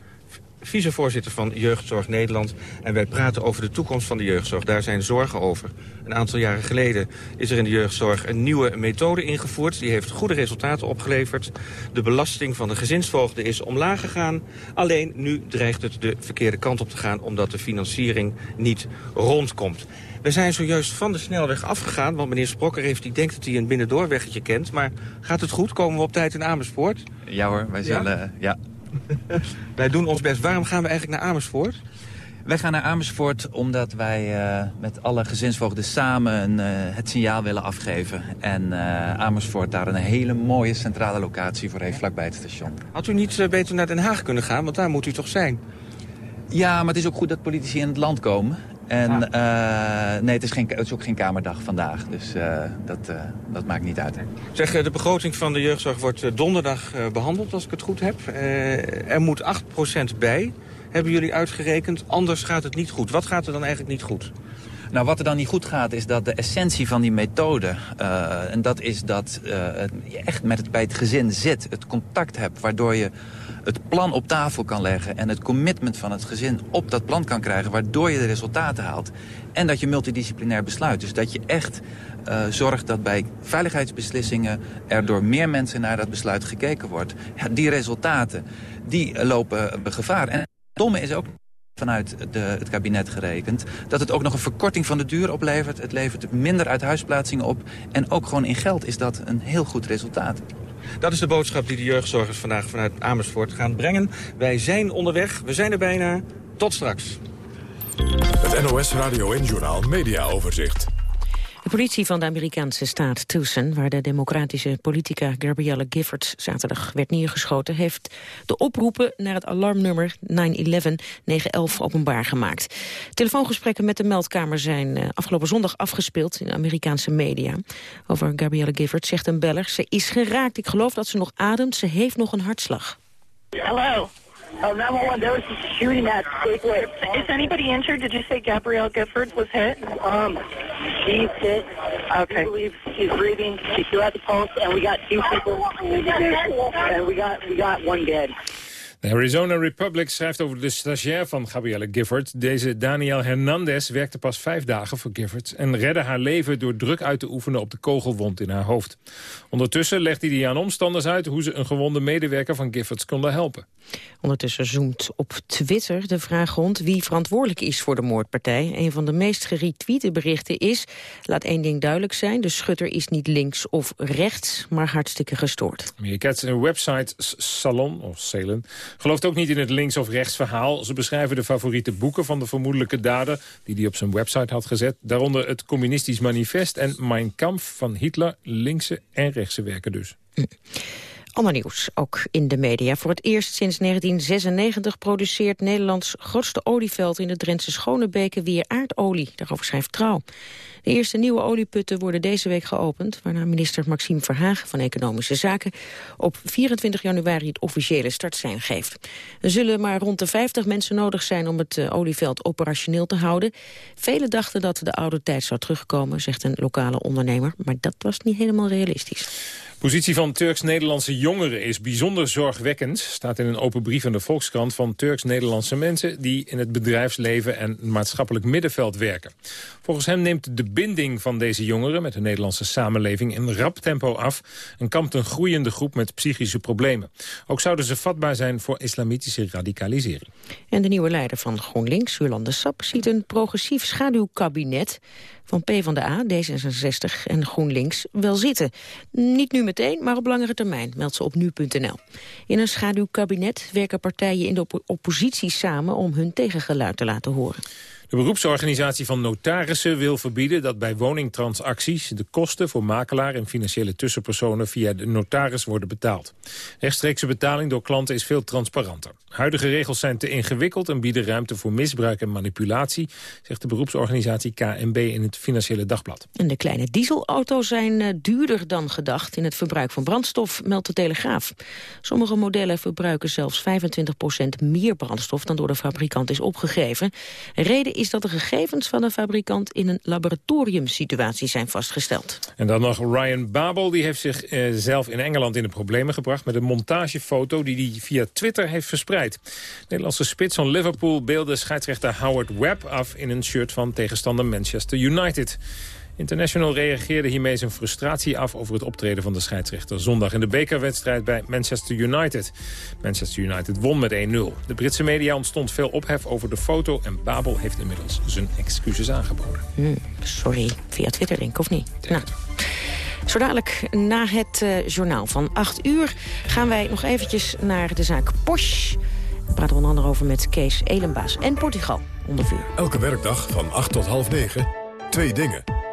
vicevoorzitter van Jeugdzorg Nederland. En wij praten over de toekomst van de jeugdzorg. Daar zijn zorgen over. Een aantal jaren geleden is er in de jeugdzorg een nieuwe methode ingevoerd. Die heeft goede resultaten opgeleverd. De belasting van de gezinsvoogden is omlaag gegaan. Alleen nu dreigt het de verkeerde kant op te gaan... omdat de financiering niet rondkomt. We zijn zojuist van de snelweg afgegaan, want meneer Sprokker heeft, die denkt dat hij een binnendoorweggetje kent. Maar gaat het goed? Komen we op tijd in Amersfoort? Ja hoor, wij zullen... Ja? ja. wij doen ons best. Waarom gaan we eigenlijk naar Amersfoort? Wij gaan naar Amersfoort omdat wij uh, met alle gezinsvoogden samen uh, het signaal willen afgeven. En uh, Amersfoort daar een hele mooie centrale locatie voor heeft vlakbij het station. Had u niet beter naar Den Haag kunnen gaan, want daar moet u toch zijn? Ja, maar het is ook goed dat politici in het land komen. En ah. nee, het is, geen, het is ook geen kamerdag vandaag, dus dat, dat maakt niet uit. Zeg, de begroting van de jeugdzorg wordt donderdag behandeld, als ik het goed heb. er moet 8% bij hebben jullie uitgerekend. Anders gaat het niet goed. Wat gaat er dan eigenlijk niet goed? Nou, wat er dan niet goed gaat is dat de essentie van die methode... Uh, en dat is dat uh, je echt met het, bij het gezin zit, het contact hebt... waardoor je het plan op tafel kan leggen... en het commitment van het gezin op dat plan kan krijgen... waardoor je de resultaten haalt. En dat je multidisciplinair besluit. Dus dat je echt uh, zorgt dat bij veiligheidsbeslissingen... er door meer mensen naar dat besluit gekeken wordt. Die resultaten, die lopen gevaar. En domme is ook vanuit de, het kabinet gerekend... dat het ook nog een verkorting van de duur oplevert. Het levert minder uithuisplaatsingen op. En ook gewoon in geld is dat een heel goed resultaat. Dat is de boodschap die de jeugdzorgers vandaag vanuit Amersfoort gaan brengen. Wij zijn onderweg, we zijn er bijna. Tot straks. Het NOS Radio en Journaal Media Overzicht. De politie van de Amerikaanse staat Tucson, waar de democratische politica Gabrielle Giffords zaterdag werd neergeschoten, heeft de oproepen naar het alarmnummer 911-911 openbaar gemaakt. Telefoongesprekken met de meldkamer zijn uh, afgelopen zondag afgespeeld in de Amerikaanse media. Over Gabrielle Giffords zegt een beller, ze is geraakt. Ik geloof dat ze nog ademt, ze heeft nog een hartslag. Hallo. Oh, 911, there was a shooting at Gateway. Is anybody injured? Did you say Gabrielle Giffords was hit? Um, she's hit. Okay. I believe she's breathing. She's still at the pulse, and we got two people, and we got, we got one dead. De Arizona Republic schrijft over de stagiair van Gabrielle Gifford. Deze Daniel Hernandez werkte pas vijf dagen voor Gifford... en redde haar leven door druk uit te oefenen op de kogelwond in haar hoofd. Ondertussen legde hij aan omstanders uit... hoe ze een gewonde medewerker van Giffords konden helpen. Ondertussen zoomt op Twitter de vraag rond wie verantwoordelijk is voor de moordpartij. Een van de meest geretweete berichten is... laat één ding duidelijk zijn, de schutter is niet links of rechts... maar hartstikke gestoord. Amerikaanse website Salon, of Salon Gelooft ook niet in het links- of rechts verhaal. Ze beschrijven de favoriete boeken van de vermoedelijke dader... die hij op zijn website had gezet. Daaronder het Communistisch Manifest en Mein Kampf van Hitler. Linkse en rechtse werken dus. Ander nieuws, ook in de media. Voor het eerst sinds 1996 produceert Nederlands grootste olieveld in de Drentse Schonebeken weer aardolie. Daarover schrijft Trouw. De eerste nieuwe olieputten worden deze week geopend... waarna minister Maxime Verhagen van Economische Zaken... op 24 januari het officiële startsein geeft. Er zullen maar rond de 50 mensen nodig zijn om het eh, olieveld operationeel te houden. Velen dachten dat de oude tijd zou terugkomen, zegt een lokale ondernemer. Maar dat was niet helemaal realistisch. Positie van Turks-Nederlandse jongeren is bijzonder zorgwekkend. Staat in een open brief aan de Volkskrant van Turks-Nederlandse mensen... die in het bedrijfsleven en maatschappelijk middenveld werken. Volgens hem neemt de binding van deze jongeren... met de Nederlandse samenleving in rap tempo af... en kampt een groeiende groep met psychische problemen. Ook zouden ze vatbaar zijn voor islamitische radicalisering. En de nieuwe leider van GroenLinks, Jolande Sap, ziet een progressief schaduwkabinet van PvdA, D66 en GroenLinks wel zitten. Niet nu meteen, maar op langere termijn, meldt ze op nu.nl. In een schaduwkabinet werken partijen in de oppositie samen om hun tegengeluid te laten horen. De beroepsorganisatie van notarissen wil verbieden dat bij woningtransacties de kosten voor makelaar en financiële tussenpersonen via de notaris worden betaald. Rechtstreekse betaling door klanten is veel transparanter. Huidige regels zijn te ingewikkeld en bieden ruimte voor misbruik en manipulatie, zegt de beroepsorganisatie KNB in het Financiële Dagblad. En de kleine dieselauto's zijn uh, duurder dan gedacht in het verbruik van brandstof, meldt de Telegraaf. Sommige modellen verbruiken zelfs 25% meer brandstof dan door de fabrikant is opgegeven. Reden is dat de gegevens van de fabrikant in een laboratoriumsituatie zijn vastgesteld. En dan nog Ryan Babel, die heeft zichzelf eh, in Engeland in de problemen gebracht met een montagefoto die hij via Twitter heeft verspreid. Nederlandse spits van Liverpool beelde scheidsrechter Howard Webb af... in een shirt van tegenstander Manchester United. International reageerde hiermee zijn frustratie af over het optreden van de scheidsrechter. Zondag in de bekerwedstrijd bij Manchester United. Manchester United won met 1-0. De Britse media ontstond veel ophef over de foto... en Babel heeft inmiddels zijn excuses aangeboden. Hmm, sorry, via Twitter denk ik, of niet? Nou. Zo dadelijk na het uh, journaal van 8 uur gaan wij nog eventjes naar de zaak Porsche. We praten onder andere over met Kees Elenbaas en Portugal onder vuur. Elke werkdag van 8 tot half 9, twee dingen.